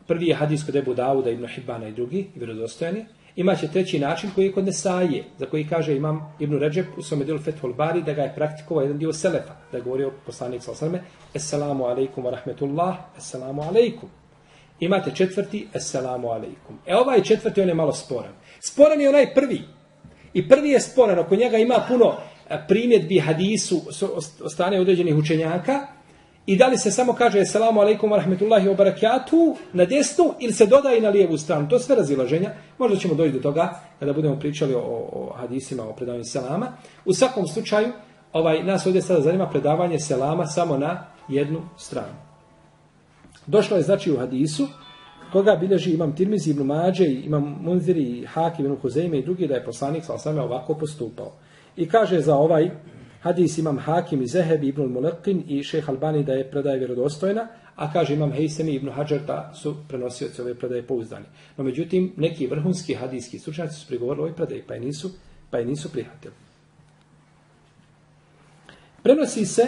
prvi hadis kod Ebu Dauda, Ibn Hibbana i drugi, vjerodostojani. Imaće treći način koji je kod Nesaje, za koji kaže imam Ibn Ređep u svome delu Fethul Bari, da ga je praktikovao jedan dio Selefa, da je govorio poslanik sa osrme, Esselamu alaikum wa rahmetullah, Esselamu alaikum. Imate četvrti, assalamu alaikum. E ovaj četvrti, on je malo sporan. Sporan je onaj prvi. I prvi je sporan, oko njega ima puno e, primjedbi hadisu ostane strane određenih učenjaka, I da li se samo kaže Assalamu alaikum wa rahmetullahi wa barakatuhu na desnu ili se dodaje na lijevu stranu. To sve razilaženja. Možda ćemo doći do toga kada budemo pričali o, o hadisima, o predavanju selama. U svakom slučaju, ovaj nas ovdje sada zanima predavanje selama samo na jednu stranu. Došlo je znači u hadisu koga bilježi imam Tirmizi ibn Mađe, imam Munziri, Hakim ibn Huzeime i drugi da je poslanik sa osame ovako postupao. I kaže za ovaj Hadis imam Hakim i Zehebi ibn Mulekin i šeh Albani da je predaje vjerodostojna, a kaže imam Heisemi ibn Hajar da su prenosioci ove predaje pouzdani. No međutim, neki vrhunski hadijski stručnjaci su prigovorili ovoj predaji, pa je nisu, pa je nisu prihvatili. Prenosi se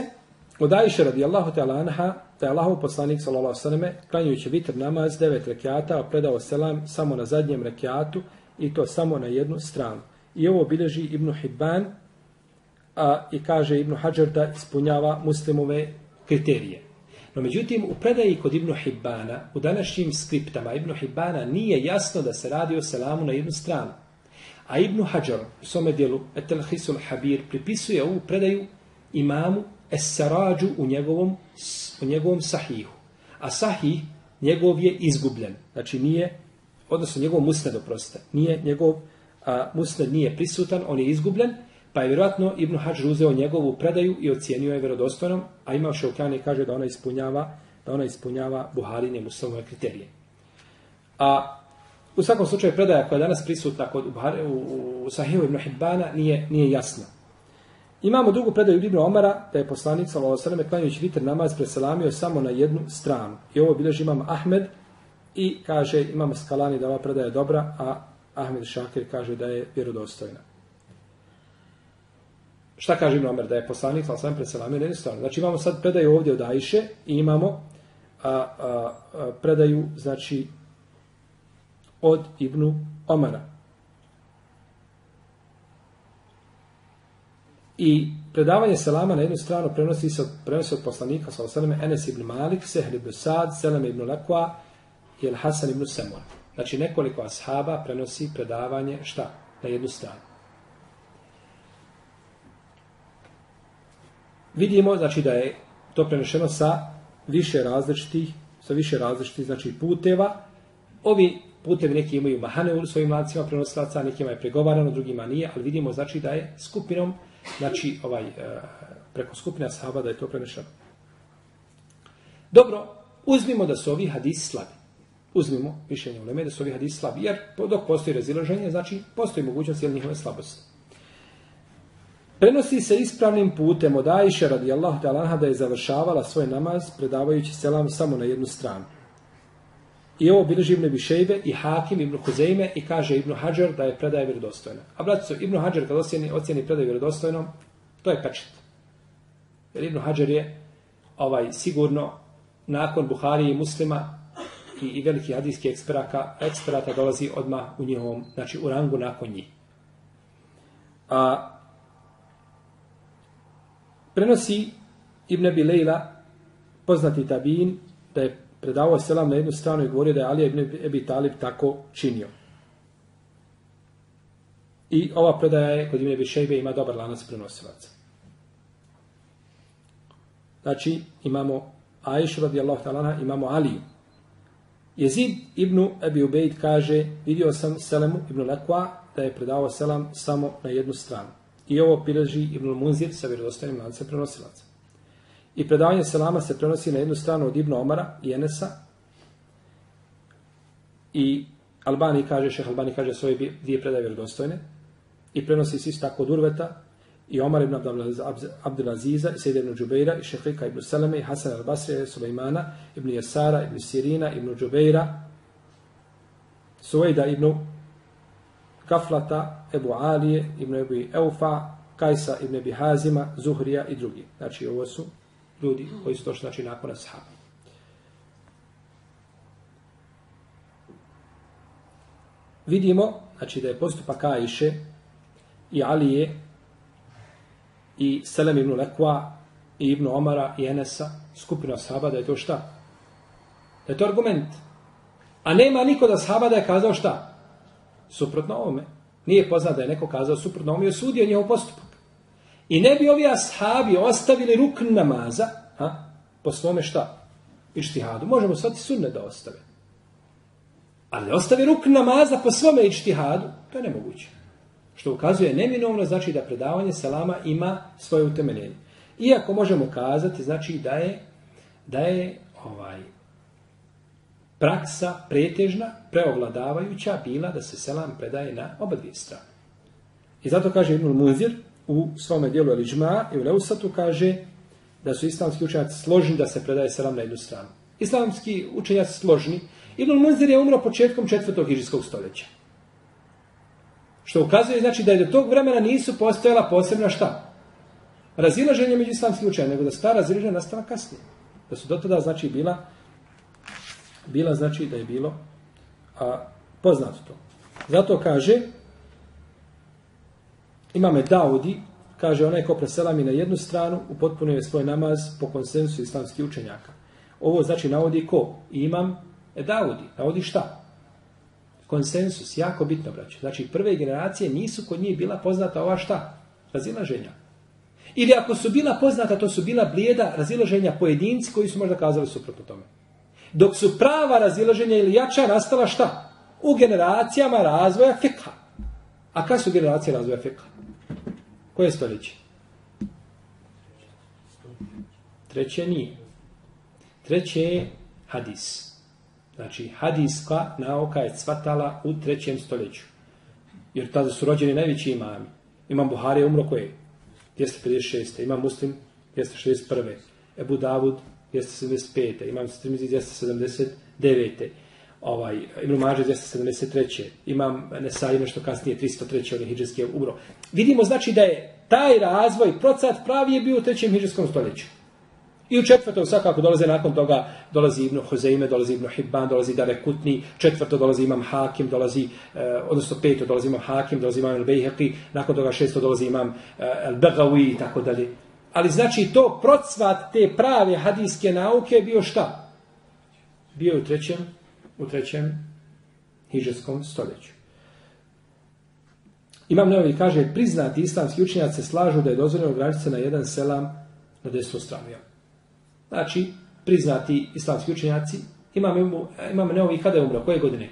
od Ajše radijallahu ta'ala anha, da je Allahov poslanik sallallahu sallam, klanjujući vitr namaz, devet rekiata, predao selam samo na zadnjem rekiatu i to samo na jednu stranu. I ovo bilježi Ibn Hibban, a, i kaže Ibn Hajar da ispunjava muslimove kriterije. No međutim, u predaji kod Ibn Hibbana, u današnjim skriptama Ibn Hibbana nije jasno da se radi o selamu na jednu stranu. A Ibn Hajar u svome dijelu Etelhisul Habir pripisuje ovu predaju imamu Es-Sarađu u njegovom, u njegovom sahihu. A sahih njegov je izgubljen. Znači nije, odnosno njegov musned oprostite, nije njegov a, musned nije prisutan, on je izgubljen, Pa je vjerojatno Ibn Hađr uzeo njegovu predaju i ocijenio je vjerodostojnom, a ima Šaukani kaže da ona ispunjava da ona ispunjava Buharine muslimove kriterije. A u svakom slučaju predaja koja je danas prisutna kod Buhari, u, u Sahihu Ibn Hibbana nije, nije jasna. Imamo drugu predaju Ibn Omara da je poslanik sallallahu alejhi ve sellem klanjajući vitr namaz preselamio samo na jednu stranu. I ovo bilježi imam Ahmed i kaže imam Skalani da ova predaja je dobra, a Ahmed Šakir kaže da je vjerodostojna. Šta kaže Ibn Omer? Da je poslanik sa svem preselamio na jednu stranu. Znači imamo sad predaju ovdje od Ajše i imamo a, a, a, predaju, znači, od Ibnu Omara. I predavanje selama na jednu stranu prenosi se od, prenosi od poslanika sa osvrame Enes ibn Malik, Sehl ibn Sad, Selam ibn Lekwa i El Hasan ibn Semur. Znači nekoliko ashaba prenosi predavanje šta? Na jednu stranu. vidimo znači da je to prenešeno sa više različitih sa više različitih znači puteva ovi putevi neki imaju mahane u svojim lancima prenosilaca nekima je pregovarano drugima nije ali vidimo znači da je skupinom znači ovaj e, preko skupina sahaba da je to prenešeno. Dobro uzmimo da su ovi hadisi slabi. Uzmimo mišljenje u Leme da su ovi hadisi slabi jer dok postoji razilaženje znači postoji mogućnost jel njihove slabosti. Prenosi se ispravnim putem od Ajše radijallahu ta'ala da je završavala svoj namaz predavajući selam samo na jednu stranu. I ovo bilježi Ibn Bišejbe i Hakim Ibn Huzeyme i kaže Ibn Hajar da je predaje vjerodostojna. A braticu, Ibn Hajar kad ocjeni, ocjeni predaje vjerodostojnom, to je pečet. Jer Ibn Hajar je ovaj sigurno nakon Buhari i muslima i, i veliki hadijski eksperaka, eksperata dolazi odmah u njihovom, znači u rangu nakon njih. A prenosi Ibn Abi Lejla, poznati tabin, da je predavao selam na jednu stranu i govorio da je Alija ibn Ebi Talib tako činio. I ova predaja je kod Ibn Ebi Šejbe ima dobar lanac prenosilaca. Znači, imamo Aishu radijallahu ta'ala, imamo Aliju. Jezid ibn Ebi Ubejd kaže, vidio sam Selemu ibn Lekva da je predavao selam samo na jednu stranu. I ovo pileži Ibn Munzir sa vjerodostojnim lancem prenosilaca. I predavanje selama se prenosi na jednu stranu od Ibn Omara i Enesa. I Albani kaže, šeh Albani kaže svoje dvije predaje vjerodostojne. I prenosi se isto tako od Urveta i Omar ibn Abdelaziza i Sejde ibn Džubeira i Šehrika ibn Salame i Hasan al-Basri i Sulejmana ibn Jesara ibn Sirina ibn Džubeira Suvejda ibn Kaflata, Ebu Alije, Ibn Ebu Eufa, Kajsa, Ibn Ebi Hazima, Zuhrija i drugi. Znači, ovo su ljudi koji su došli znači, nakon ashaba. Vidimo, znači da je postupak Ajše i Alije i Selem ibn Lekwa i Ibn Omara i Enesa, skupina ashaba, da je to šta? Da je to argument. A nema niko da ashaba da je kazao šta? Suprotno ovome. Nije poznat da je neko kazao suprotno ovome i osudio njihov postupak. I ne bi ovi ashabi ostavili rukn namaza, a, po svome šta? Ištihadu. Možemo svati sunne da ostave. Ali ostavi rukn namaza po svome ištihadu, to je nemoguće. Što ukazuje neminovno, znači da predavanje salama ima svoje utemeljenje. Iako možemo kazati, znači da je, da je ovaj, praksa pretežna, preovladavajuća bila da se selam predaje na oba dvije strane. I zato kaže Ibn Munzir, u svome dijelu Eliđma i u Leusatu kaže da su islamski učenjaci složni da se predaje selam na jednu stranu. Islamski učenjaci složni. Ibn Munzir je umro početkom četvrtog hiđarskog stoljeća. Što ukazuje znači da je do tog vremena nisu postojala posebna šta? Razilaženje među islamskim učenjama, nego da sta razilaženja nastala kasnije. Da su do tada znači bila bila znači da je bilo a, poznato to. Zato kaže Imame Daudi, kaže onaj ko preselami na jednu stranu, upotpunio je svoj namaz po konsensu islamskih učenjaka. Ovo znači navodi ko? Imam e Daudi. Navodi šta? Konsensus, jako bitno, braće. Znači, prve generacije nisu kod njih bila poznata ova šta? Razilaženja. Ili ako su bila poznata, to su bila blijeda razilaženja pojedinci koji su možda kazali suprotno tome. Dok su prava razilaženja ili jača nastala šta? U generacijama razvoja fikha. A kada su generacije razvoja fikha? Koje stoljeće? Treće nije. Treće je hadis. Znači, hadiska nauka je cvatala u trećem stoljeću. Jer tada su rođeni najveći imami. Imam Buhari je umro koje? 256. Imam Muslim 261. Ebu Davud 275. Imam Strimizi 279 ovaj, Ibn Mađe 273. Imam Nesaj nešto kasnije 303. onih hijđarski umro. Vidimo znači da je taj razvoj, procat pravi je bio u trećem hijđarskom stoljeću. I u četvrtom svakako dolaze nakon toga, dolazi Ibn Hozeime, dolazi Ibn Hibban, dolazi Dare Kutni, četvrto dolazi Imam Hakim, dolazi, eh, odnosno peto dolazi Imam Hakim, dolazi Imam El Bejheqi, nakon toga šesto dolazi Imam eh, El Begawi i tako dalje. Ali znači to procvat te prave hadijske nauke bio šta? Bio u trećem u trećem hiđarskom stoljeću. Imam Neovi kaže, priznati islamski učenjaci se slažu da je dozvoljeno granice na jedan selam na desnu stranu. Znači, priznati islamski učenjaci, imam, imam Neovi kada je umro, koje godine?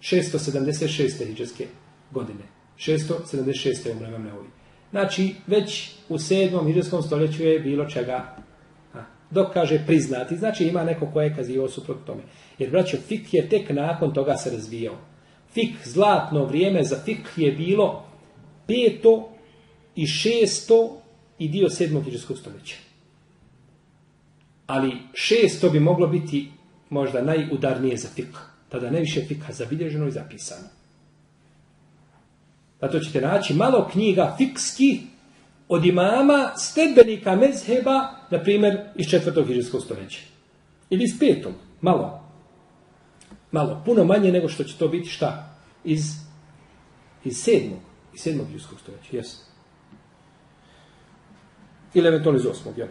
676. hiđarske godine. 676. je umro imam Neovi. Znači, već u sedmom hiđarskom stoljeću je bilo čega dok kaže priznati, znači ima neko ko je kazivao suprot tome. Jer, braćo, fik je tek nakon toga se razvijao. Fik, zlatno vrijeme za fik je bilo peto i šesto i dio sedmog iđeskog stoljeća. Ali šesto bi moglo biti možda najudarnije za fik. Tada najviše fika zabilježeno i zapisano. Pa Zato ćete naći malo knjiga fikski od imama stedbenika mezheba, na primjer, iz četvrtog hiđarskog stoljeća. Ili iz petog, malo. Malo, puno manje nego što će to biti šta? Iz, iz sedmog, iz sedmog hiđarskog stoljeća, jesno. Ili eventualno iz osmog, jel?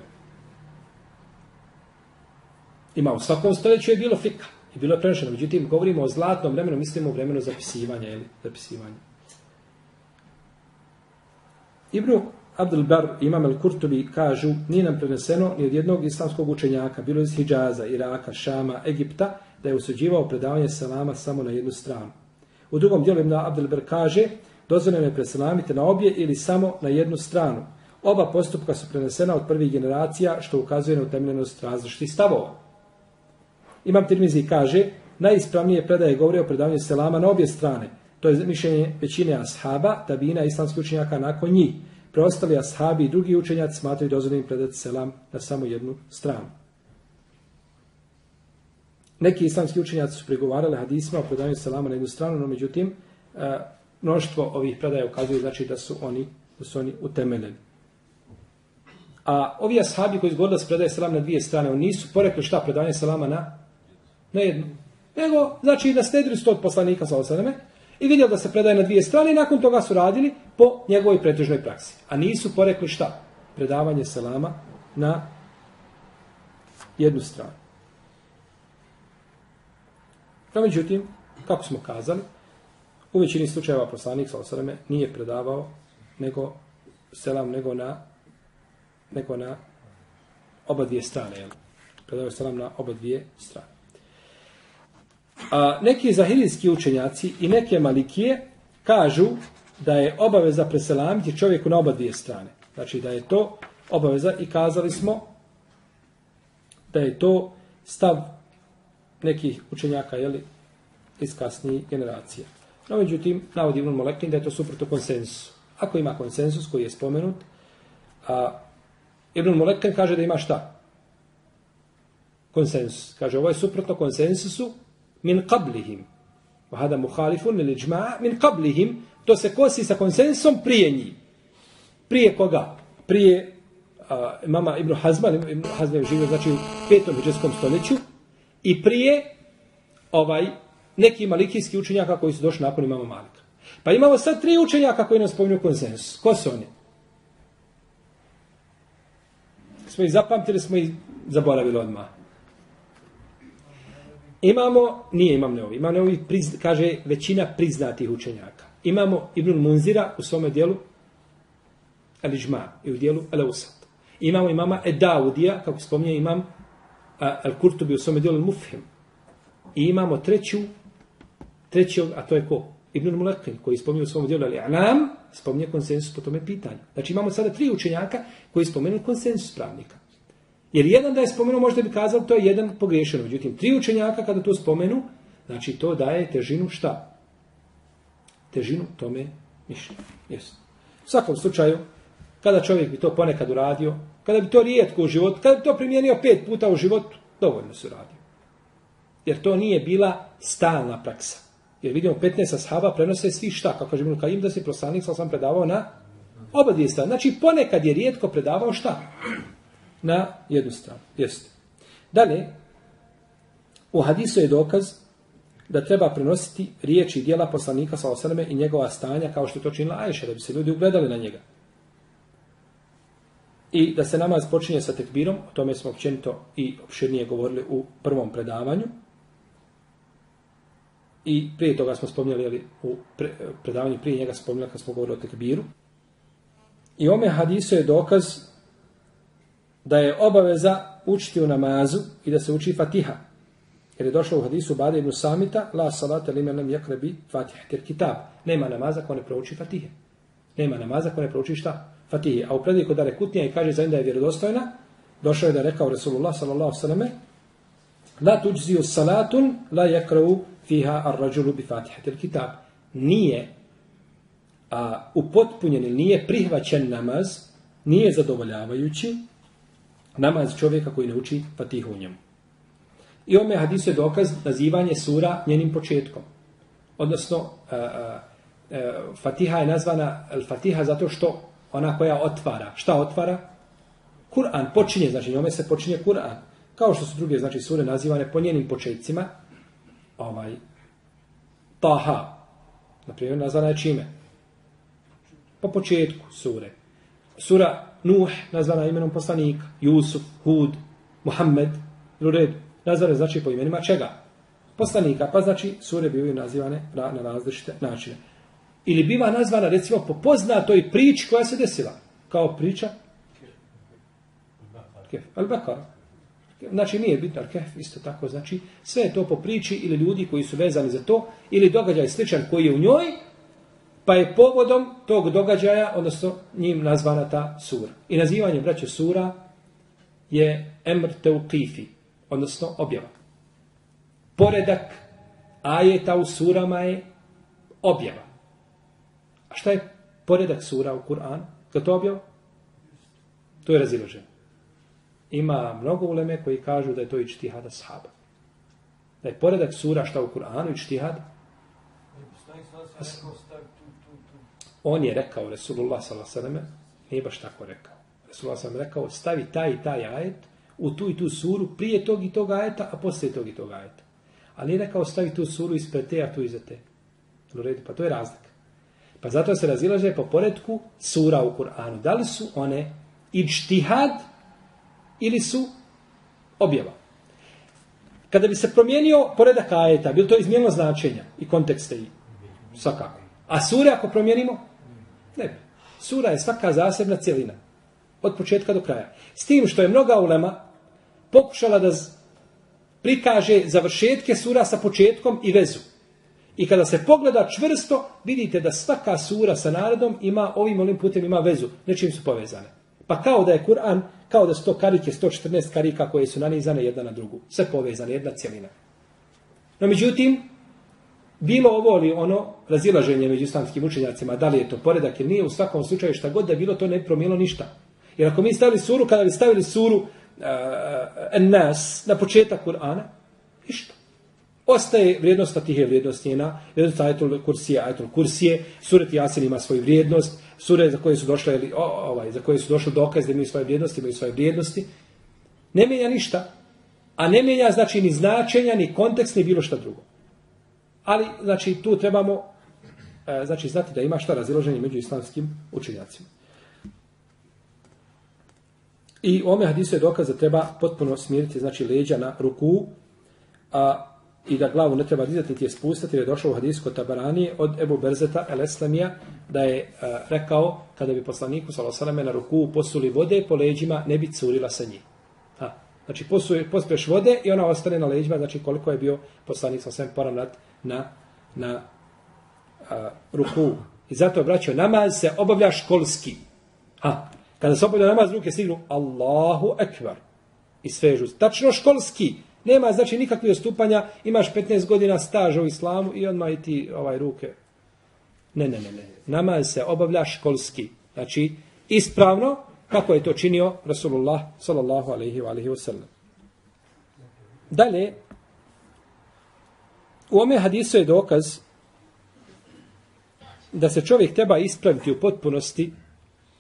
Ima u svakom stoljeću je bilo fika. I bilo je prenošeno. Međutim, govorimo o zlatnom vremenu, mislimo o vremenu zapisivanja, jel? Zapisivanja. Ibnu Abdul Bar i Imam al-Kurtubi kažu, nije nam preneseno ni od jednog islamskog učenjaka, bilo iz Hidžaza, Iraka, Šama, Egipta, da je usuđivao predavanje salama samo na jednu stranu. U drugom dijelu Ibn Abdul Bar kaže, dozvoljeno je preselamiti na obje ili samo na jednu stranu. Oba postupka su prenesena od prvih generacija, što ukazuje na utemljenost različitih stavova. Imam Tirmizi kaže, najispravnije predaje govori o predavanju selama na obje strane. To je mišljenje većine ashaba, tabina islamskih učenjaka nakon njih. Preostali ashabi i drugi učenjaci smatraju dozvoljenim predati selam na samo jednu stranu. Neki islamski učenjaci su pregovarali hadisma o predanju selama na jednu stranu, no međutim, e, mnoštvo ovih predaja ukazuje znači da su oni, da su oni utemeljeni. A ovi ashabi koji izgovorili da se predaje selam na dvije strane, oni nisu porekli šta predanje selama na, na jednu. Nego, znači, nasledili su to od poslanika sa osaneme, I vidjeli da se predaje na dvije strane i nakon toga su radili po njegovoj pretežnoj praksi. A nisu porekli šta? Predavanje selama na jednu stranu. No, međutim, kako smo kazali, u većini slučajeva poslanik sa osaleme nije predavao nego selam nego na nego na oba dvije strane. Jel? Predavao selam na oba dvije strane. A neki zahirijski učenjaci i neke malikije kažu da je obaveza preselamiti čovjeku na oba dvije strane. Znači da je to obaveza i kazali smo da je to stav nekih učenjaka jeli, iz kasnijih generacija. No, međutim, navodi Ibn Molekin da je to suprotno konsensusu. Ako ima konsensus koji je spomenut, a Ibn Molekin kaže da ima šta? Konsensus. Kaže, ovo je suprotno konsensusu min qablihim. Wa hada mukhalifun lil ijma' min qablihim. To se kosi sa konsensom prije njih. Prije koga? Prije uh, mama Ibn Hazma, Ibn Hazma je živio znači u petom hijđarskom stoljeću i prije ovaj neki malikijski učenjaka koji su došli nakon imama Malika. Pa imamo sad tri učenjaka koji nam spominju konsensus. Ko su oni? Smo ih zapamtili, smo ih zaboravili odmah. Imamo, nije imam neovi, imam neovi, priz, kaže većina priznatih učenjaka. Imamo Ibn Munzira u svome dijelu Al-Ižma i u dijelu Al-Ausat. Imamo imama Edaudija, kako spominje imam Al-Kurtubi u svome dijelu Al-Mufhim. I imamo treću, treći, a to je ko? Ibn Mulakin, koji spominje u svom dijelu Al-Anam, spominje konsensus po tome pitanju. Znači imamo sada tri učenjaka koji spomenu konsensus pravnika. Jer jedan da je spomenuo, možda bi kazao, to je jedan pogriješen. Međutim, tri učenjaka kada to spomenu, znači to daje težinu šta? Težinu tome mišljenju. Jesu. U svakom slučaju, kada čovjek bi to ponekad uradio, kada bi to rijetko u životu, kada bi to primijenio pet puta u životu, dovoljno se uradio. Jer to nije bila stalna praksa. Jer vidimo 15 ashaba prenose svi šta, kako kaže Ibn da se proslanik sam predavao na oba dvije strane. Znači ponekad je rijetko predavao šta? Na jednu stranu. Jeste. Dalje, u hadisu je dokaz da treba prenositi riječi i dijela poslanika sa osaname i njegova stanja kao što je to činila Ajša, da bi se ljudi ugledali na njega. I da se namaz počinje sa tekbirom, o tome smo općenito i opširnije govorili u prvom predavanju. I prije toga smo spomnjali, ali u predavanju prije njega spomnjali kad smo govorili o tekbiru. I ome hadisu je dokaz da je obaveza učiti u namazu i da se uči fatiha. Jer je došlo u hadisu Bade ibn Samita, la salata li menem jakrebi fatiha, jer kitab. Nema namaza ko ne prouči fatihe. Nema namaza ko ne prouči šta? Fatihe. A u prediji kod Dare i kaže za da je vjerodostojna, došao je da je rekao Resulullah sallallahu sallame, la tuđziju salatun, la jakravu fiha ar rađulu bi fatiha, jer kitab. Nije a upotpunjen ili nije prihvaćen namaz, nije zadovoljavajući namaz čovjeka koji ne uči fatihu u njemu. I ome hadisu je dokaz nazivanje sura njenim početkom. Odnosno, a, a, a, fatiha je nazvana fatiha zato što ona koja otvara. Šta otvara? Kur'an počinje, znači njome se počinje Kur'an. Kao što su druge, znači sure nazivane po njenim početcima. Ovaj, Taha. Naprimjer, nazvana je čime? Po početku sure. Sura Nuh, nazvana imenom poslanika. Jusuf, Hud, Muhammed. U redu. Nazvane znači po imenima čega? Poslanika. Pa znači sure bivaju nazivane na, na različite načine. Ili biva nazvana recimo po poznatoj priči koja se desila. Kao priča Kef. Al-Bakara. Znači nije bitno Al-Kef, isto tako. Znači sve je to po priči ili ljudi koji su vezani za to ili događaj sličan koji je u njoj pa je povodom tog događaja, odnosno njim nazvana ta sura. I nazivanje braća sura je Emr Teuqifi, odnosno objava. Poredak ajeta u surama je objava. A šta je poredak sura u Kur'an? Kad to objava? To je raziloženo. Ima mnogo uleme koji kažu da je to i čtihada sahaba. Da je poredak sura šta u Kur'anu i čtihad? On je rekao, Resulullah s.a.v. nije baš tako rekao. Resulullah s.a.v. rekao, stavi taj i taj ajet u tu i tu suru prije tog i tog ajeta, a poslije tog i tog ajeta. Ali nije rekao, stavi tu suru ispred te, a tu iza te. Pa to je razlika. Pa zato se razilaže po poredku sura u Kur'anu. Da li su one ičtihad ili su objava? Kada bi se promijenio poredak ajeta, bilo to izmijenilo značenja i kontekste i svakako. A sure ako promijenimo? Ne. Sura je svaka zasebna cijelina. Od početka do kraja. S tim što je mnoga ulema pokušala da prikaže završetke sura sa početkom i vezu. I kada se pogleda čvrsto, vidite da svaka sura sa narodom ima, ovim olim putem ima vezu. Nečim su povezane. Pa kao da je Kur'an, kao da su to karike, 114 karika koje su nanizane jedna na drugu. Sve povezane, jedna cijelina. No međutim, bilo ovo ili ono razilaženje među islamskim učenjacima, da li je to poredak ili nije, u svakom slučaju šta god da bilo, to ne promijelo ništa. Jer ako mi stavili suru, kada bi stavili suru eh, uh, nas na početak Kur'ana, ništa. Ostaje vrijednost Fatihe, vrijednost njena, vrijednost ajetul kursije, ajetul kursije, suret Jasin ima svoju vrijednost, sure za koje su došle, ili, o, ovaj, za koje su došle dokaz da imaju svoje vrijednosti, imaju svoje vrijednosti. Ne mijenja ništa. A ne mijenja znači ni značenja, ni kontekst, ni bilo šta drugo. Ali, znači, tu trebamo e, znači, znati da ima šta raziloženje među islamskim učenjacima. I u ome hadisu je dokaz da treba potpuno smiriti, znači, leđa na ruku, a i da glavu ne treba dizati niti je spustati, jer je došao u hadisu kod Tabaranije od Ebu Berzeta el Eslamija, da je a, rekao, kada bi poslaniku Salosaleme na ruku posuli vode po leđima, ne bi curila sa njih. Ha. Znači, pospeš vode i ona ostane na leđima, znači koliko je bio poslanik Salosaleme poravnat na, na a, ruku. I zato braćo, namaz se obavlja školski. Ha. Kada se obavlja namaz, ruke stignu Allahu ekvar. I svežu. Tačno školski. Nema znači nikakvih ostupanja, imaš 15 godina staža u islamu i odmah i ti ovaj ruke. Ne, ne, ne, ne. Namaz se obavlja školski. Znači, ispravno, kako je to činio Rasulullah sallallahu alaihi wa alaihi wa sallam. Dalje, u ome hadisu je dokaz da se čovjek treba ispraviti u potpunosti,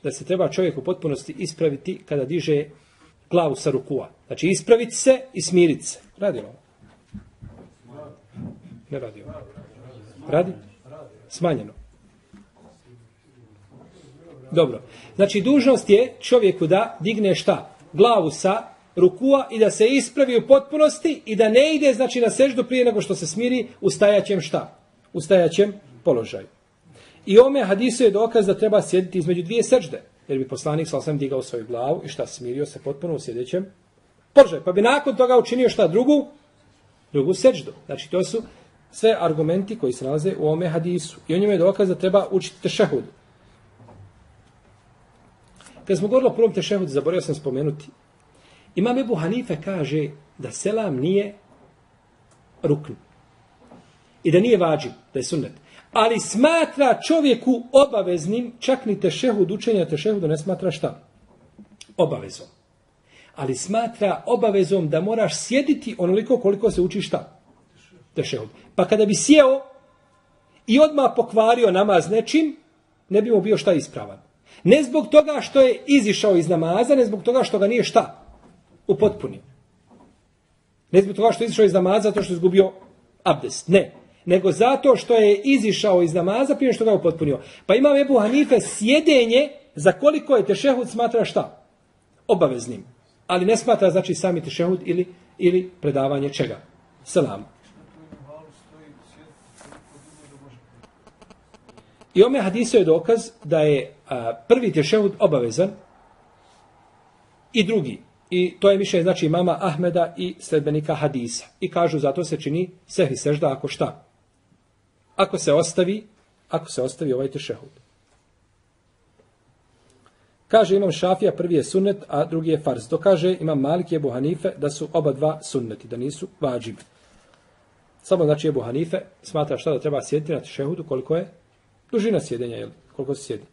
da se treba čovjek u potpunosti ispraviti kada diže glavu sa rukua. Znači ispraviti se i smiriti se. Radi ovo. Ne radi ovo. Radi? Smanjeno. Dobro. Znači dužnost je čovjeku da digne šta? Glavu sa rukua i da se ispravi u potpunosti i da ne ide znači na seždu prije nego što se smiri u stajaćem šta? U stajaćem položaju. I ome hadisu je dokaz da treba sjediti između dvije sežde. Jer bi poslanik sa osam digao svoju glavu i šta smirio se potpuno u sjedećem položaju. Pa bi nakon toga učinio šta drugu? Drugu seždu. Znači to su sve argumenti koji se nalaze u ome hadisu. I o njima je dokaz da treba učiti tešahud. Kad smo govorili o prvom tešehudu, zaboravio sam spomenuti. Imam Ebu Hanife kaže da selam nije rukn. I da nije vađi, da je sunnet. Ali smatra čovjeku obaveznim, čak ni tešehud, učenja tešehuda ne smatra šta? Obavezom. Ali smatra obavezom da moraš sjediti onoliko koliko se uči šta? Tešehud. Pa kada bi sjeo i odmah pokvario namaz nečim, ne bi mu bio šta ispravan. Ne zbog toga što je izišao iz namaza, ne zbog toga što ga nije šta? Upotpunio. Ne zbog toga što je izišao iz namaza, to što je izgubio abdest. Ne. Nego zato što je izišao iz namaza prije što ga je upotpunio. Pa ima Ebu Hanife sjedenje za koliko je tešehud smatra šta? Obaveznim. Ali ne smatra znači sami tešehud ili, ili predavanje čega? Salam. I ome hadiso je dokaz da je a, prvi tešehud obavezan i drugi. I to je mišljenje znači mama Ahmeda i sledbenika hadisa. I kažu zato se čini sehvi sežda ako šta? Ako se ostavi, ako se ostavi ovaj tešehud. Kaže imam šafija, prvi je sunnet, a drugi je farz. To kaže imam Malik i Ebu Hanife da su oba dva sunneti, da nisu vađivi. Samo znači Ebu Hanife smatra šta da treba sjediti na tešehudu, koliko je dužina sjedenja, jel? koliko se sjedi.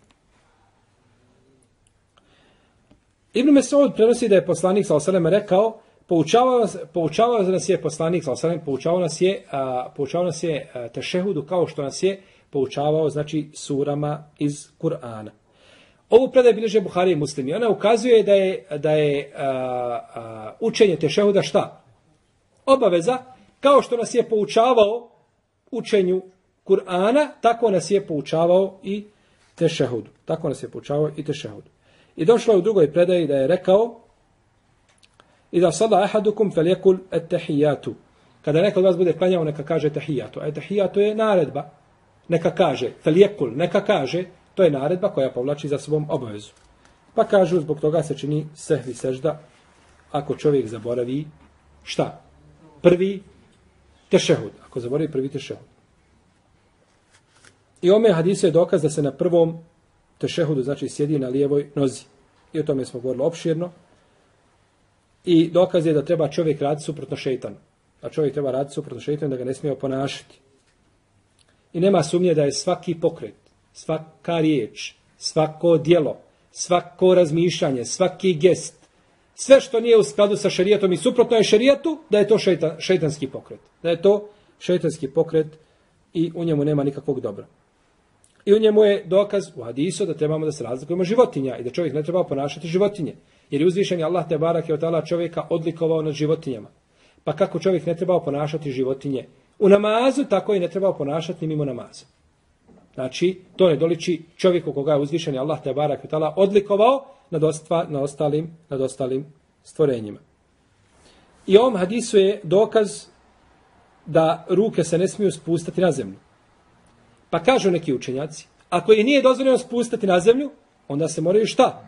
Ibn Mesud prenosi da je poslanik sa osaleme rekao, poučavao, poučavao nas je poslanik sa osaleme, poučavao nas je, a, poučavao nas je a, tešehudu kao što nas je poučavao, znači, surama iz Kur'ana. Ovu predaj bilježe Buhari i muslimi. Ona ukazuje da je, da je a, a, učenje tešehuda šta? Obaveza, kao što nas je poučavao učenju Kur'ana, tako nas je poučavao i tešehudu. Tako nas je poučavao i tešehudu. I došlo je u drugoj predaji da je rekao i da sada ahadukum fel jekul etahijatu. Kada neko od vas bude klanjao, neka kaže etahijatu. A etahijatu je naredba. Neka kaže, feljekul, neka kaže, to je naredba koja povlači za svom obavezu. Pa kažu, zbog toga se čini sehvi sežda, ako čovjek zaboravi šta? Prvi tešehud. Ako zaboravi prvi tešehud. I ome hadisu je dokaz da se na prvom tešehudu, znači sjedi na lijevoj nozi. I o tome smo govorili opširno. I dokaz je da treba čovjek raditi suprotno šeitanu. A čovjek treba raditi suprotno šeitanu da ga ne smije oponašati. I nema sumnje da je svaki pokret, svaka riječ, svako dijelo, svako razmišljanje, svaki gest, sve što nije u skladu sa šerijatom i suprotno je šerijatu, da je to šeitan, šeitanski pokret. Da je to šeitanski pokret i u njemu nema nikakvog dobra. I u njemu je dokaz u hadisu da trebamo da se razlikujemo životinja i da čovjek ne treba ponašati životinje. Jer je uzvišen Allah te barak je otala čovjeka odlikovao nad životinjama. Pa kako čovjek ne treba ponašati životinje u namazu, tako i ne treba ponašati mimo namaza. Znači, to ne doliči čovjeku koga je uzvišen Allah te barak je odlikovao nad, ostva, na ostalim, nad ostalim stvorenjima. I ovom hadisu je dokaz da ruke se ne smiju spustati na zemlju. Pa kažu neki učenjaci, ako je nije dozvoljeno spustati na zemlju, onda se moraju šta?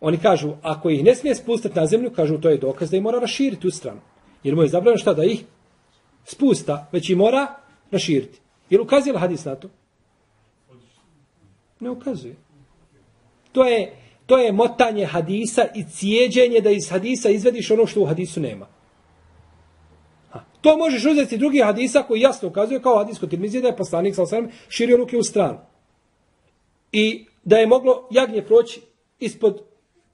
Oni kažu, ako ih ne smije spustati na zemlju, kažu to je dokaz da ih mora raširiti u stranu. Jer mu je zabranjeno šta da ih spusta, već i mora raširiti. Jer ukazuje li hadis na to? Ne ukazuje. To je, to je motanje hadisa i cijeđenje da iz hadisa izvediš ono što u hadisu nema. To možeš uzeti drugi hadisa koji jasno ukazuje kao hadis kod Tirmizije da je poslanik sa osvijem širio ruke u stranu. I da je moglo jagnje proći ispod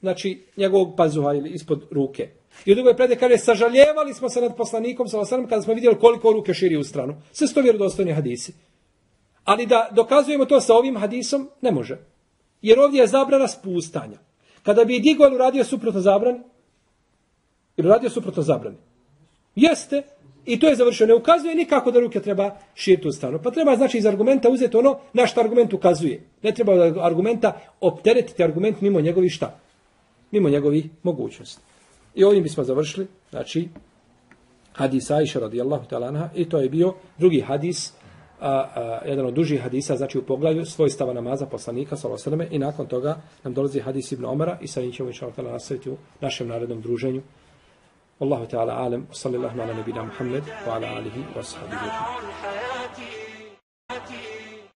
znači, njegovog pazuha ili ispod ruke. I u drugoj predaj kaže, sažaljevali smo se nad poslanikom sa osvijem kada smo vidjeli koliko ruke širi u stranu. Sve sto vjerodostojni hadisi. Ali da dokazujemo to sa ovim hadisom, ne može. Jer ovdje je zabrana spustanja. Kada bi Digol uradio suprotno zabrani, ili uradio suprotno zabrani, jeste, I to je završeno. Ne ukazuje nikako da ruke treba širiti u stranu. Pa treba znači iz argumenta uzeti ono na što argument ukazuje. Ne treba da argumenta opteretiti argument mimo njegovi šta? Mimo njegovi mogućnosti. I ovim bismo završili. Znači, hadis Aisha radijallahu ta'ala anha. I to je bio drugi hadis, a, a, jedan od dužih hadisa, znači u poglavlju svojstava namaza poslanika, salosrme. I nakon toga nam dolazi hadis Ibn Omara i sa njim ćemo inša nastaviti u našem narednom druženju. والله تعالى أعلم. وصلى الله على نبينا محمد وعلى آله وصحبه أجمعين